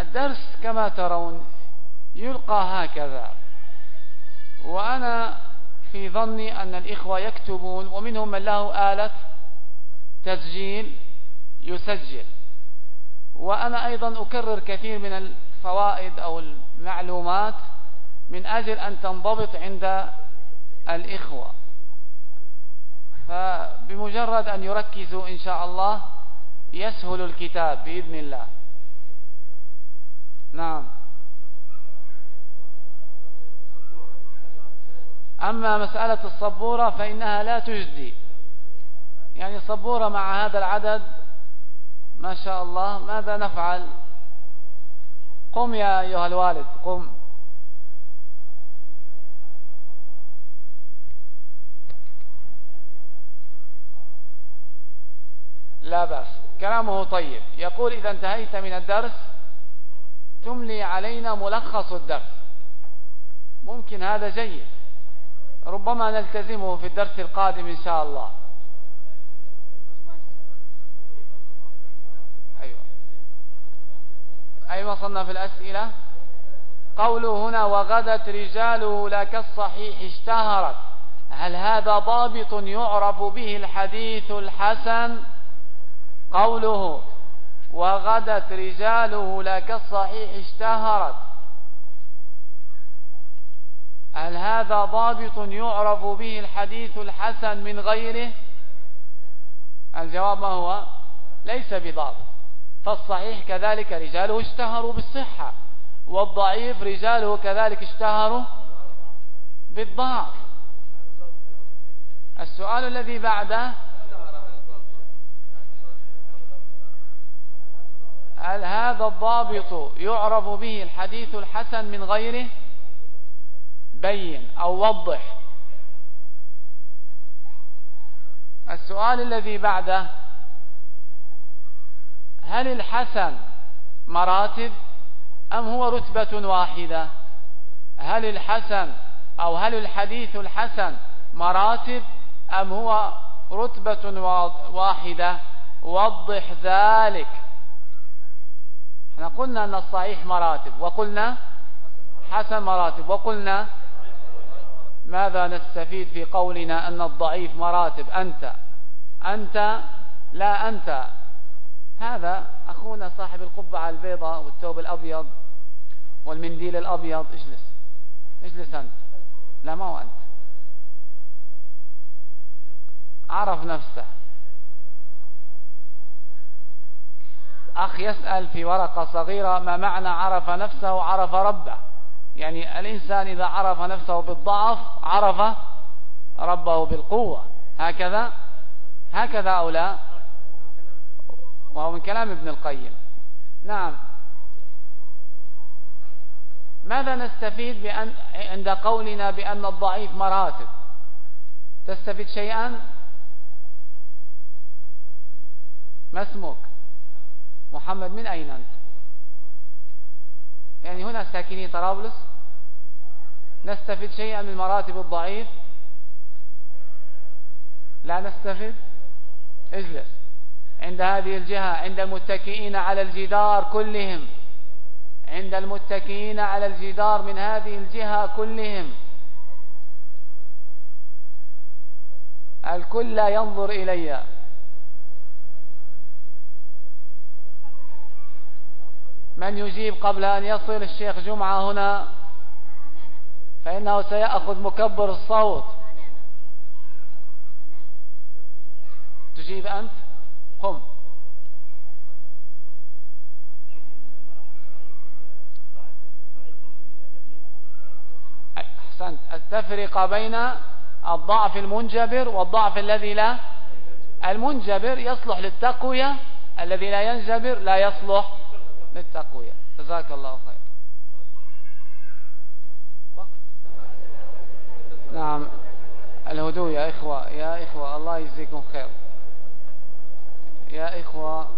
الدرس كما ترون يلقى هكذا وأنا في ظني أن الإخوة يكتبون ومنهم من له آلة تسجيل يسجل. وأنا أيضا أكرر كثير من الفوائد أو المعلومات من أجل أن تنضبط عند الإخوة. فبمجرد أن يركزوا إن شاء الله يسهل الكتاب بإذن الله. نعم. أما مسألة الصبورة فإنها لا تجدي يعني صبورة مع هذا العدد ما شاء الله ماذا نفعل؟ قم يا أيها الوالد قم. لا بأس. كلامه طيب. يقول إذا انتهيت من الدرس تملي علينا ملخص الدرس. ممكن هذا جيد. ربما نلتزمه في الدرس القادم إن شاء الله. أيوة. أيوة وصلنا في الأسئلة؟ قوله هنا وغدت رجاله لا كالصحيح اشتهرت. هل هذا ضابط يعرف به الحديث الحسن؟ قوله وغدت رجاله لا كالصحيح اشتهرت. هل هذا ضابط يعرف به الحديث الحسن من غيره؟ الجواب ما هو؟ ليس بضابط. فالصحيح كذلك رجاله اشتهروا بالصحة والضعيف رجاله كذلك اشتهروا بالضعف. السؤال الذي بعده هل هذا الضابط يعرف به الحديث الحسن من غيره؟ بين أو وضح. السؤال الذي بعده هل الحسن مراتب أم هو رتبة واحدة؟ هل الحسن أو هل الحديث الحسن مراتب أم هو رتبة واحدة؟ وضح ذلك. إحنا قلنا أن الصحيح مراتب وقلنا حسن مراتب وقلنا ماذا نستفيد في قولنا أن الضعيف مراتب أنت أنت لا أنت. هذا أخونا صاحب القبعة البيضاء والثوب الأبيض والمنديل الأبيض اجلس اجلس أنت. لا ما هو أنت. عرف نفسه. أخ يسأل في ورقة صغيرة ما معنى عرف نفسه عرف ربه. يعني الإنسان إذا عرف نفسه بالضعف عرف ربه بالقوة. هكذا؟ هكذا أو لا؟ وهو من كلام ابن القيم. نعم. ماذا نستفيد بأن عند قولنا بأن الضعيف مراتب؟ تستفيد شيئا؟ ما اسمك؟ محمد من أين أنت؟ يعني هنا ساكني طرابلس. نستفيد شيئا من مراتب الضعيف؟ لا نستفيد. اجلس. عند هذه الجهة عند المتكئين على الجدار كلهم. عند المتكئين على الجدار من هذه الجهة كلهم. الكل ينظر إلي. من يجيب قبل أن يصل الشيخ جمعة هنا فإنه سيأخذ مكبر الصوت. تجيب أنت؟ قم. أحسنت. التفرقة بين الضعف المنجبر والضعف الذي لا المنجبر يصلح للتقوية الذي لا ينجبر لا يصلح للتقوية. جزاك الله خير. نعم. الهدوء يا إخوة. يا إخوة الله يجزيكم خير. يا إخوة.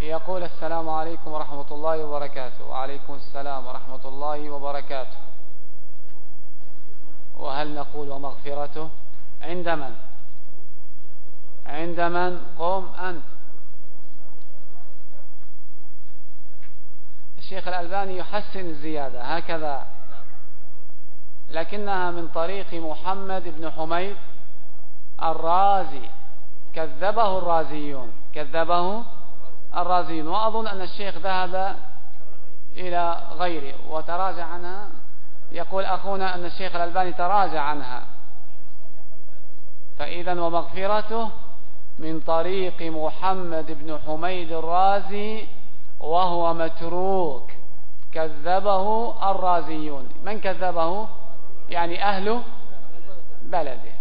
يقول السلام عليكم ورحمة الله وبركاته. وعليكم السلام ورحمة الله وبركاته. وهل نقول ومغفرته عند من؟ عند من؟ قم أنت. الشيخ الألباني يحسن الزيادة هكذا. لكنها من طريق محمد بن حميد الرازي. كذبه الرازيون. كذبه الرازيون. وأظن أن الشيخ ذهب إلى غيره وتراجع عنها. يقول أخونا أن الشيخ الألباني تراجع عنها. فإذا ومغفرته من طريق محمد بن حميد الرازي وهو متروك. كذبه الرازيون. من كذبه؟ يعني أهل بلده.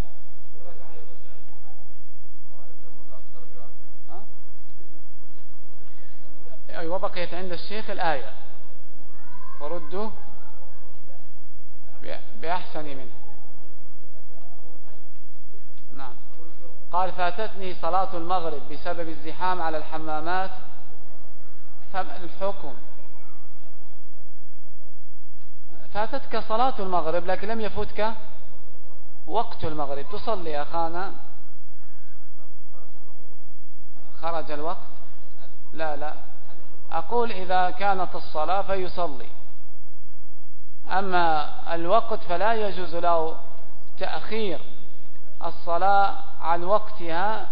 أيوة بقيت عند الشيخ الآية. وردوا بأحسن منه نعم قال فاتتني صلاة المغرب بسبب الزحام على الحمامات فما الحكم؟ فاتتك صلاة المغرب لكن لم يفوتك وقت المغرب. تصلي يا أخانا. خرج الوقت؟ لا لا. أقول إذا كانت الصلاة فيصلي. أما الوقت فلا يجوز له تأخير الصلاة عن وقتها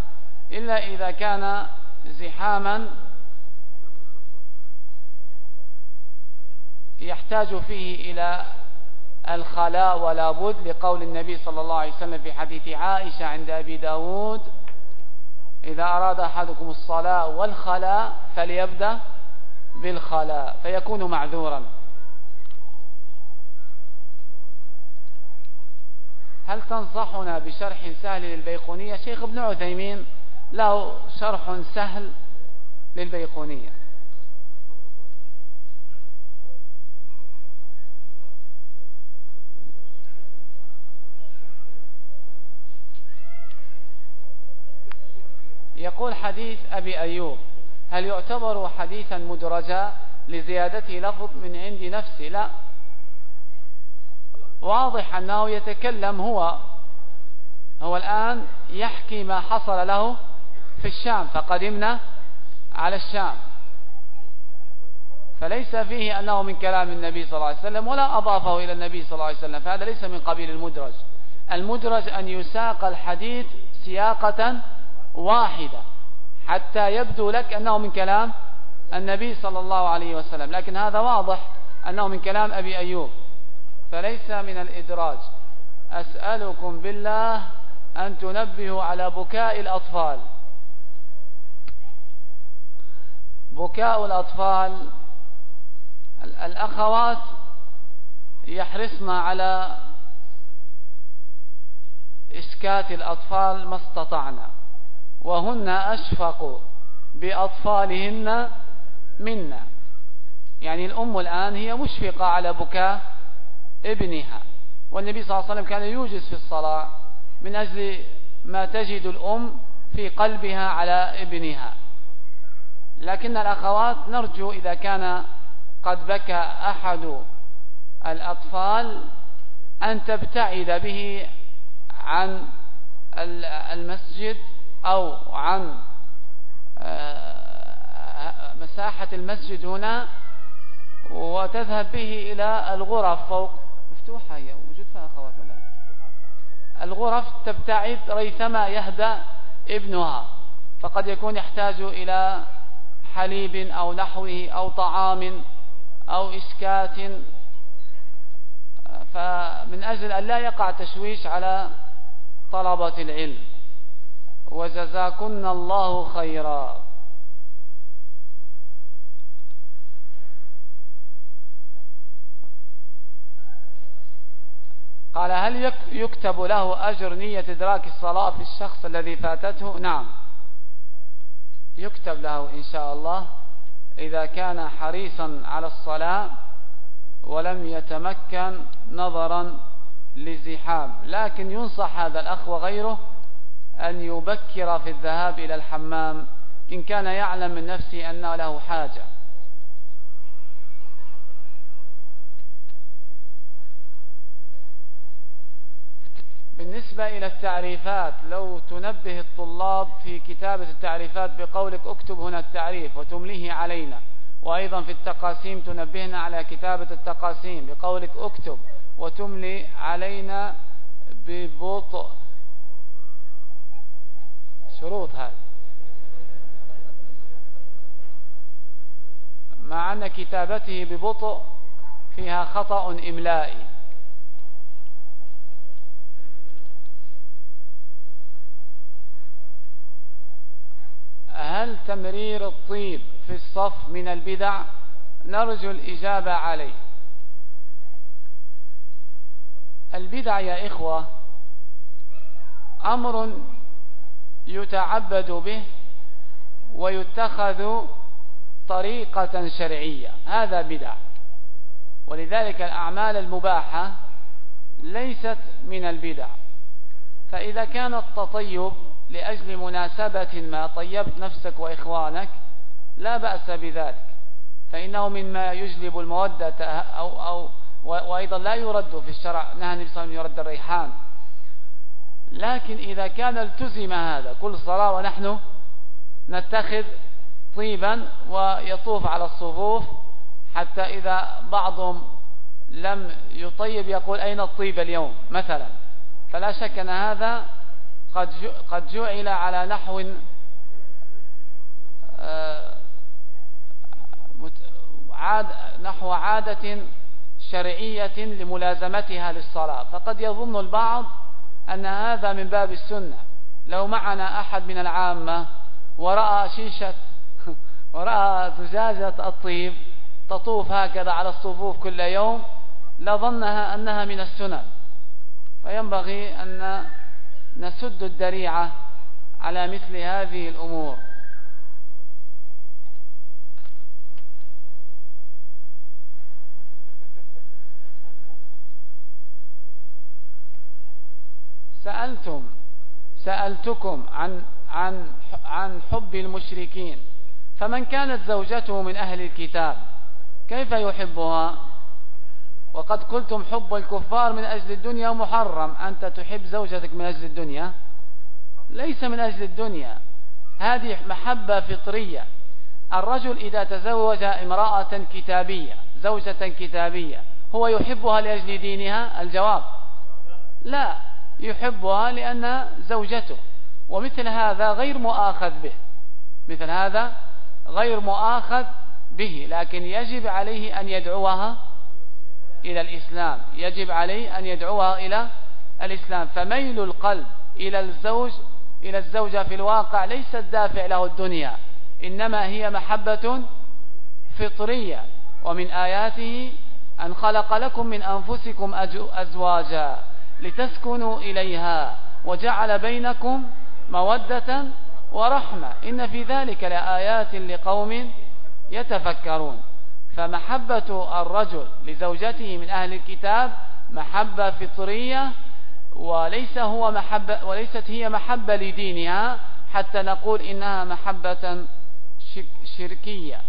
إلا إذا كان زحاما يحتاج فيه إلى الخلاء ولا بد لقول النبي صلى الله عليه وسلم في حديث عائشة عند أبي داود إذا أراد أحدكم الصلاة والخلاء فليبدأ بالخلاء فيكون معذورا. هل تنصحنا بشرح سهل للبيقونية؟ شيخ ابن عثيمين له شرح سهل للبيقونية. يقول حديث أبي أيوب هل يعتبر حديثا مدرجا لزيادته لفظ من عند نفسه لا. واضح أنه يتكلم هو هو الآن يحكي ما حصل له في الشام فقدمنا على الشام. فليس فيه أنه من كلام النبي صلى الله عليه وسلم ولا أضافه إلى النبي صلى الله عليه وسلم فهذا ليس من قبيل المدرج. المدرج أن يساق الحديث سياقة واحدة حتى يبدو لك أنه من كلام النبي صلى الله عليه وسلم. لكن هذا واضح أنه من كلام أبي أيوب. فليس من الإدراج. أسألكم بالله أن تنبهوا على بكاء الأطفال. بكاء الأطفال الأخوات يحرصن على إسكات الأطفال ما استطعنا وهن أشفق بأطفالهن منا يعني الأم الآن هي مشفقة على بكاء ابنها. والنبي صلى الله عليه وسلم كان يوجز في الصلاة من أجل ما تجد الأم في قلبها على ابنها. لكن الأخوات نرجو إذا كان قد بكى أحد الأطفال أن تبتعد به عن المسجد أو عن آه، مساحة المسجد هنا وتذهب به إلى الغرف فوق مفتوحة هي وجود فيها أخوات ولا الغرف تبتعد ريثما يهدأ ابنها فقد يكون يحتاج إلى حليب أو نحوه أو طعام أو إسكات. فمن أجل أن لا يقع تشويش على طلبة العلم وجزاكن الله خيرا. قال هل يكتب له أجر نية إدراك الصلاة في الشخص الذي فاتته؟ نعم. يكتب له إن شاء الله إذا كان حريصا على الصلاة ولم يتمكن نظرا لزحام لكن ينصح هذا الأخ وغيره أن يبكر في الذهاب إلى الحمام إن كان يعلم من نفسه أن له حاجة. بالنسبة إلى التعريفات لو تنبه الطلاب في كتابة التعريفات بقولك اكتب هنا التعريف وتمليه علينا. وأيضا في التقاسيم تنبهنا على كتابة التقاسيم بقولك اكتب وتملي علينا ببطء شروط هذه. مع أن كتابته ببطء فيها خطأ إملائي. هل تمرير الطيب في الصف من البدع؟ نرجو الإجابة عليه. البدع يا إخوة أمر يتعبد به ويتخذ طريقة شرعية. هذا بدع. ولذلك الأعمال المباحة ليست من البدع. فإذا كان التطيب لأجل مناسبة ما طيبت نفسك وإخوانك لا بأس بذلك. فإنه مما يجلب المودة أو, أو وأيضا لا يرد في الشرع. نهى النبي صلى الله عليه وسلم يرد الريحان. لكن إذا كان التزم هذا كل صلاة ونحن نتخذ طيبا ويطوف على الصفوف حتى إذا بعضهم لم يطيب يقول أين الطيب اليوم؟ مثلا. فلا شك أن هذا قد قد جعل على نحو آه، عاد نحو عادة شرعية لملازمتها للصلاة. فقد يظن البعض أن هذا من باب السنة. لو معنا أحد من العامة ورأى شيشة [laughs] ورأى زجاجة الطيب تطوف هكذا على الصفوف كل يوم لظنها أنها من السنن. فينبغي أن نسد الدريعة على مثل هذه الأمور. سألتم سألتكم عن عن عن حب المشركين فمن كانت زوجته من أهل الكتاب كيف يحبها؟ وقد قلتم حب الكفار من أجل الدنيا محرم. أنت تحب زوجتك من أجل الدنيا؟ ليس من أجل الدنيا. هذه محبة فطرية. الرجل إذا تزوج امرأة كتابية زوجة كتابية هو يحبها لأجل دينها؟ الجواب. لا يحبها لأن زوجته. ومثل هذا غير مؤاخذ به. مثل هذا غير مؤاخذ به. لكن يجب عليه أن يدعوها إلى الإسلام. يجب عليه أن يدعوها إلى الإسلام. فميل القلب إلى الزوج إلى الزوجة في الواقع. ليس الدافع له الدنيا إنما هي محبة فطرية. ومن آياته أن خلق لكم من أنفسكم أزواجا لتسكنوا إليها وجعل بينكم مودة ورحمة. إن في ذلك لآيات لقوم يتفكرون. فمحبة الرجل لزوجته من أهل الكتاب محبة فطرية وليس هو محبة وليست هي محبة لدينها حتى نقول إنها محبة شركية.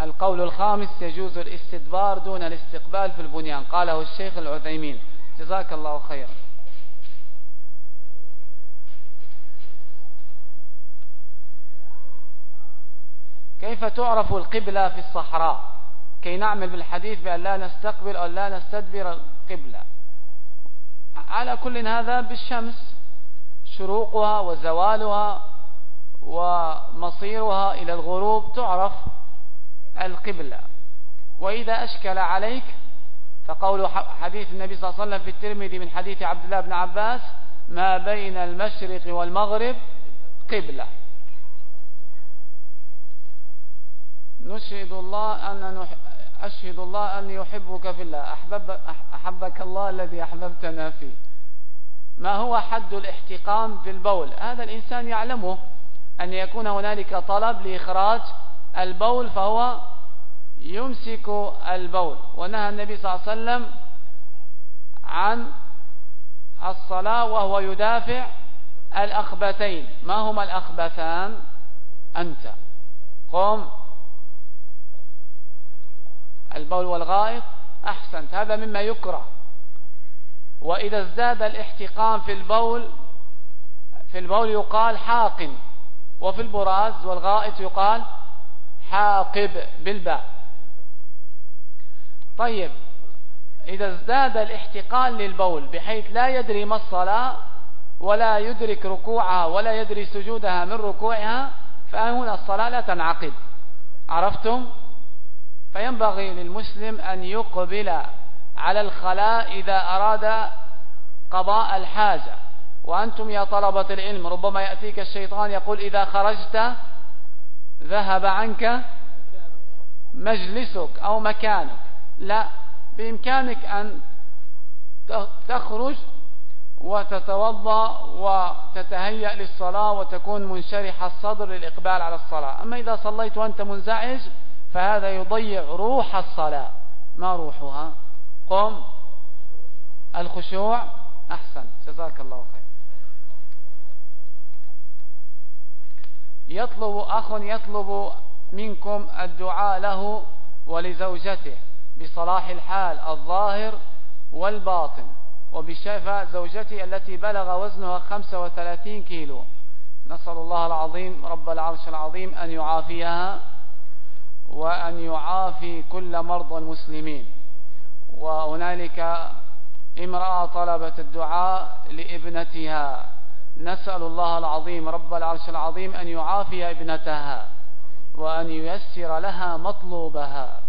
القول الخامس يجوز الاستدبار دون الاستقبال في البنيان قاله الشيخ العثيمين. جزاك الله خيرا. كيف تعرف القبلة في الصحراء؟ كي نعمل بالحديث بأن لا نستقبل أو لا نستدبر القبلة. على كل هذا بالشمس شروقها وزوالها ومصيرها إلى الغروب تعرف القبلة. وإذا أشكل عليك فقول حديث النبي صلى الله عليه وسلم في الترمذي من حديث عبد الله بن عباس ما بين المشرق والمغرب قبلة. نشهد الله أن أشهد الله أني أحبك في الله. أحبب أحبك الله الذي أحببتنا فيه. ما هو حد الاحتقام في البول هذا الإنسان يعلمه أن يكون هنالك طلب لإخراج البول فهو يمسك البول. ونهى النبي صلى الله عليه وسلم عن الصلاة وهو يدافع الأخبتين ما هما الأخبثان؟ أنت. قم. البول والغائط أحسنت هذا مما يكره. وإذا ازداد الاحتقان في البول في البول يقال حاقن وفي البراز والغائط يقال حاقب بالباء. طيب إذا ازداد الاحتقان للبول بحيث لا يدري ما الصلاة ولا يدرك ركوعها ولا يدري سجودها من ركوعها فهنا الصلاة لا تنعقد. عرفتم؟ فينبغي للمسلم أن يقبل على الخلاء إذا أراد قضاء الحاجة. وأنتم يا طلبة العلم ربما يأتيك الشيطان يقول إذا خرجت ذهب عنك مجلسك أو مكانك. لا بإمكانك أن تخرج وتتوضأ وتتهيأ للصلاة وتكون منشرح الصدر للإقبال على الصلاة. أما إذا صليت وأنت منزعج فهذا يضيع روح الصلاة. ما روحها؟ قم. الخشوع أحسن. جزاك الله خير. يطلب أخ يطلب منكم الدعاء له ولزوجته بصلاح الحال الظاهر والباطن وبشفاء زوجته التي بلغ وزنها 35 كيلو. نسأل الله العظيم رب العرش العظيم أن يعافيها وأن يعافي كل مرضى المسلمين. وهنالك امرأة طلبت الدعاء لابنتها. نسأل الله العظيم رب العرش العظيم أن يعافي ابنتها وأن ييسر لها مطلوبها.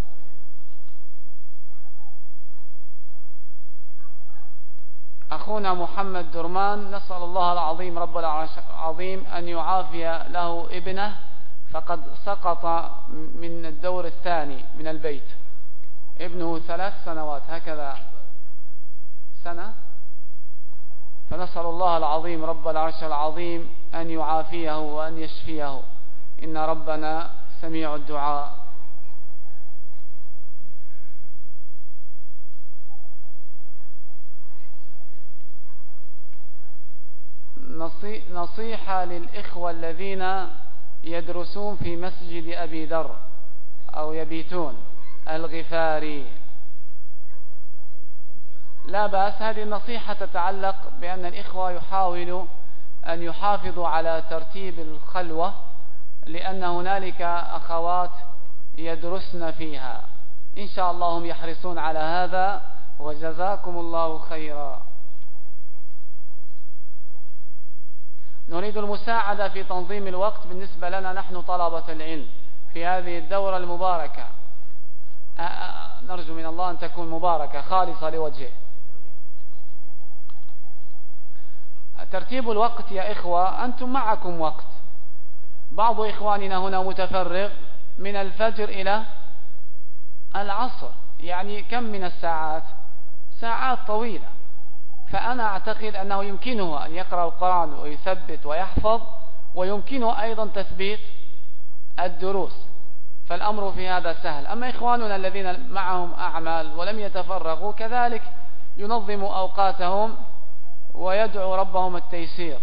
أخونا محمد درمان نسأل الله العظيم رب العرش العظيم أن يعافي له ابنه فقد سقط من الدور الثاني من البيت. ابنه ثلاث سنوات هكذا سنة. فنسأل الله العظيم رب العرش العظيم أن يعافيه وأن يشفيه. إن ربنا سميع الدعاء. نصيحة للإخوة الذين يدرسون في مسجد أبي ذر أو يبيتون. الغفاري. لا بأس هذه النصيحة تتعلق بأن الإخوة يحاولوا أن يحافظوا على ترتيب الخلوة لأن هنالك أخوات يدرسن فيها. إن شاء الله هم يحرصون على هذا وجزاكم الله خيرا. نريد المساعدة في تنظيم الوقت. بالنسبة لنا نحن طلبة العلم في هذه الدورة المباركة. نرجو من الله أن تكون مباركة خالصة لوجهه. ترتيب الوقت يا إخوة أنتم معكم وقت. بعض إخواننا هنا متفرغ من الفجر إلى العصر يعني كم من الساعات؟ ساعات طويلة. فأنا أعتقد أنه يمكنه أن يقرأ القرآن ويثبت ويحفظ ويمكنه أيضا تثبيت الدروس. فالأمر في هذا سهل. أما إخواننا الذين معهم أعمال ولم يتفرغوا كذلك ينظموا أوقاتهم ويدعو ربهم التيسير.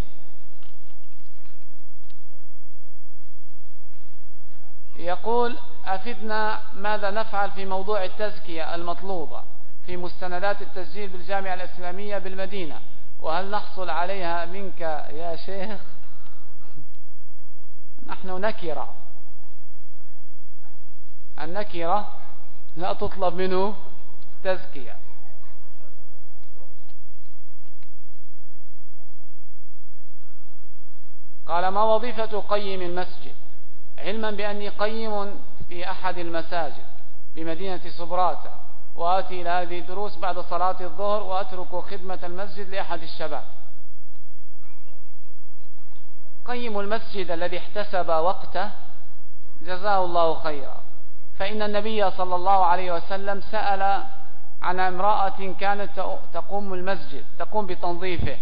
يقول أفدنا ماذا نفعل في موضوع التزكية المطلوبة؟ في مستندات التسجيل بالجامعة الإسلامية بالمدينة. وهل نحصل عليها منك يا شيخ؟ نحن نكرة. النكرة لا تطلب منه تزكية. قال ما وظيفة قيم المسجد؟ علما بأني قيم في أحد المساجد بمدينة صبراتة وآتي إلى هذه الدروس بعد صلاة الظهر وأترك خدمة المسجد لأحد الشباب. قيم المسجد الذي احتسب وقته. جزاه الله خيرا. فإن النبي صلى الله عليه وسلم سأل عن امرأة كانت تقوم المسجد تقوم بتنظيفه.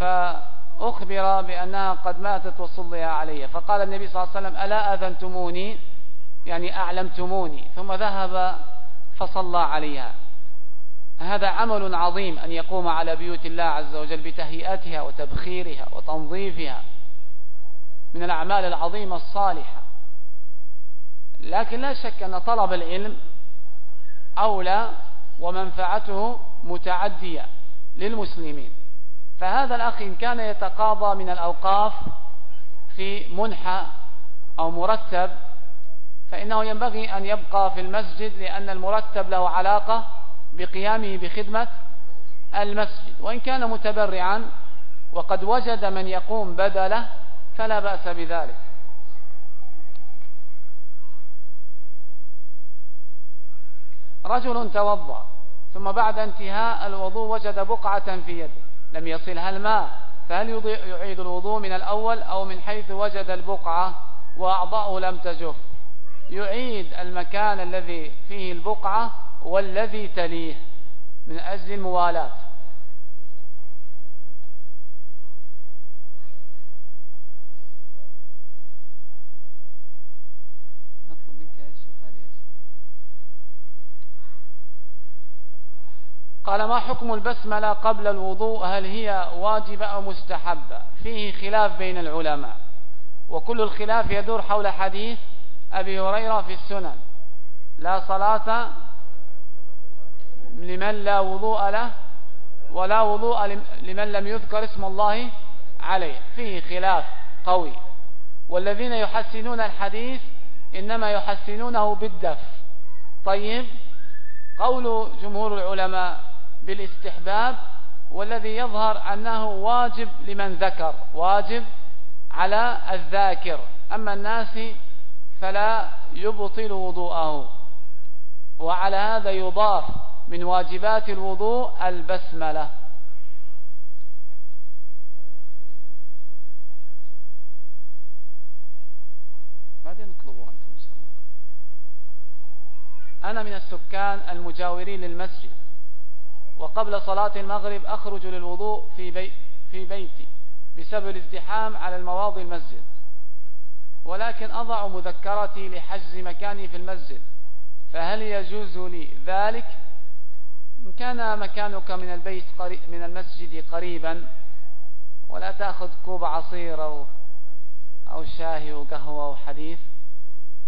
فأخبر بأنها قد ماتت وصلي عليها فقال النبي صلى الله عليه وسلم ألا أذنتموني؟ يعني أعلمتموني ثم ذهب فصلى عليها. هذا عمل عظيم أن يقوم على بيوت الله عز وجل بتهيئتها وتبخيرها وتنظيفها من الأعمال العظيمة الصالحة. لكن لا شك أن طلب العلم أولى ومنفعته متعدية للمسلمين. فهذا الأخ إن كان يتقاضى من الأوقاف في منحة أو مرتب فإنه ينبغي أن يبقى في المسجد لأن المرتب له علاقة بقيامه بخدمة المسجد. وإن كان متبرعا وقد وجد من يقوم بدله فلا بأس بذلك. رجل توضأ ثم بعد انتهاء الوضوء وجد بقعة في يده لم يصلها الماء فهل يعيد الوضوء من الأول أو من حيث وجد البقعة وأعضاؤه لم تجف؟ يعيد المكان الذي فيه البقعة والذي تليه من أجل الموالاة. قال ما حكم البسملة قبل الوضوء؟ هل هي واجبة أو مستحبة؟ فيه خلاف بين العلماء وكل الخلاف يدور حول حديث أبي هريرة في السنن. لا صلاة لمن لا وضوء له ولا وضوء لمن لم يذكر اسم الله عليه. فيه خلاف قوي. والذين يحسنون الحديث إنما يحسنونه بالدف. طيب قول جمهور العلماء بالاستحباب والذي يظهر أنه واجب لمن ذكر واجب على الذاكر. أما الناس فلا يبطل وضوءه. وعلى هذا يضاف من واجبات الوضوء البسملة. بعدين اطلبوا أنتم أنا من السكان المجاورين للمسجد. وقبل صلاة المغرب أخرج للوضوء في, بي في بيتي بسبب الازدحام على المواضي المسجد. ولكن أضع مذكرتي لحجز مكاني في المسجد فهل يجوز لي ذلك؟ إن كان مكانك من البيت قريب من المسجد قريبا ولا تأخذ كوب عصير أو, أو شاهي وقهوة وحديث.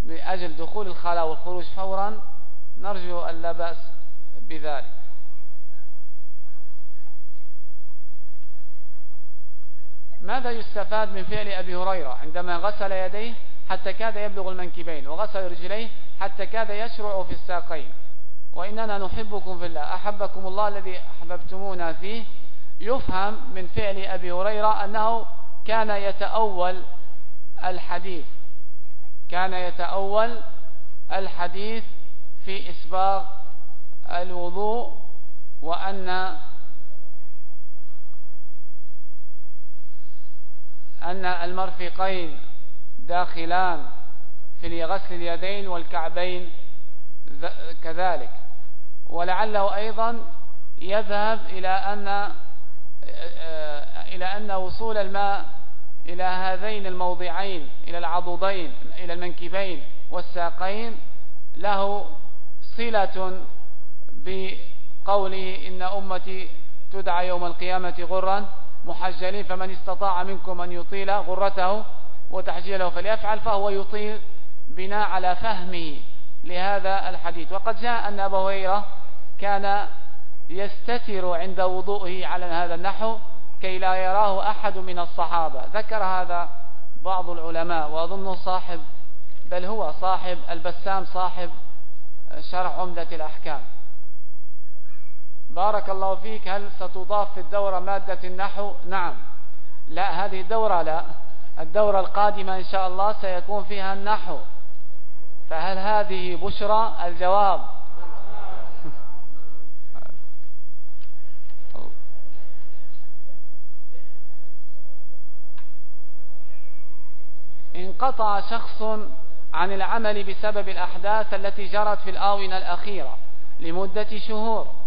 من أجل دخول الخلاء والخروج فورا نرجو أن لا بأس بذلك. ماذا يستفاد من فعل أبي هريرة عندما غسل يديه حتى كاد يبلغ المنكبين وغسل رجليه حتى كاد يشرع في الساقين؟ وإننا نحبكم في الله أحبكم الله الذي أحببتمونا فيه. يفهم من فعل أبي هريرة أنه كان يتأول الحديث كان يتأول الحديث في إسباغ الوضوء وأن أن المرفقين داخلان في غسل اليدين والكعبين كذلك. ولعله أيضا يذهب إلى أن إلى أن وصول الماء إلى هذين الموضعين إلى العضدين إلى المنكبين والساقين. له صلة بقوله إن أمتي تدعى يوم القيامة غرا محجلين فمن استطاع منكم أن يطيل غرته وتحجيله فليفعل فهو يطيل بناء على فهمه لهذا الحديث. وقد جاء أن أبا هريرة كان يستتر عند وضوئه على هذا النحو كي لا يراه أحد من الصحابة. ذكر هذا بعض العلماء وأظن صاحب بل هو صاحب البسام صاحب شرح عمدة الأحكام. بارك الله فيك هل ستضاف في الدورة مادة النحو؟ نعم. لا هذه الدورة لا. الدورة القادمة إن شاء الله سيكون فيها النحو. فهل هذه بشرى؟ الجواب. انقطع شخص عن العمل بسبب الأحداث التي جرت في الآونة الأخيرة لمدة شهور.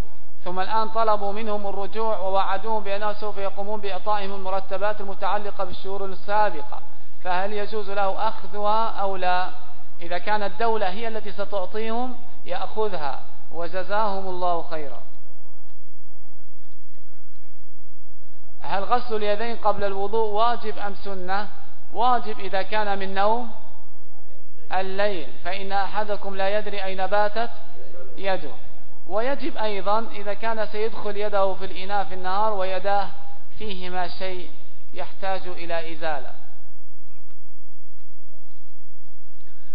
ثم الآن طلبوا منهم الرجوع ووعدوهم بأنه سوف يقومون بإعطائهم المرتبات المتعلقة بالشهور السابقة. فهل يجوز له أخذها أو لا؟ إذا كانت الدولة هي التي ستعطيهم يأخذها. وجزاهم الله خيرا. هل غسل اليدين قبل الوضوء واجب أم سنة؟ واجب إذا كان من نوم الليل. فإن أحدكم لا يدري أين باتت يده. ويجب أيضا إذا كان سيدخل يده في الإناء في النهار ويداه فيهما شيء يحتاج إلى إزالة.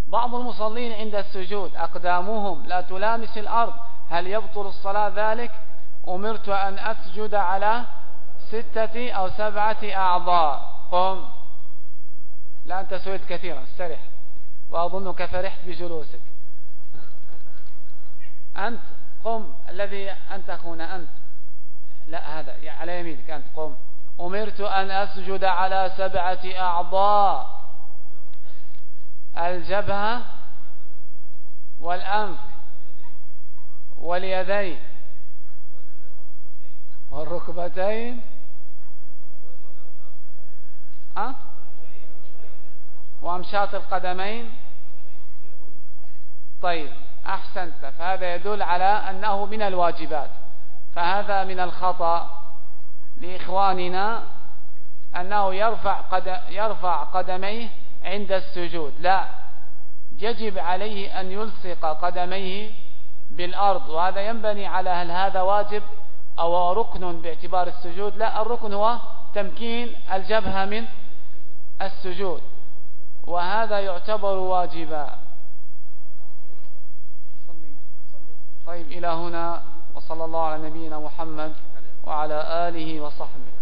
بعض المصلين عند السجود أقدامهم لا تلامس الأرض هل يبطل الصلاة ذلك؟ أمرت أن أسجد على ستة أو سبعة أعضاء. قم. لا أنت سئلت كثيرا استرح. وأظنك فرحت بجلوسك. أنت قم الذي أنت أخونا أنت. لا هذا على يمينك أنت قم. أمرت أن أسجد على سبعة أعضاء. الجبهة والأنف واليدين والركبتين. أه؟ وأمشاط القدمين. طيب. أحسنت فهذا يدل على أنه من الواجبات. فهذا من الخطأ لإخواننا أنه يرفع, قد يرفع قدميه عند السجود. لا يجب عليه أن يلصق قدميه بالأرض وهذا ينبني على هل هذا واجب أو ركن باعتبار السجود. لا الركن هو تمكين الجبهة من السجود وهذا يعتبر واجبا. طيب إلى هنا وصلى الله على نبينا محمد وعلى آله وصحبه.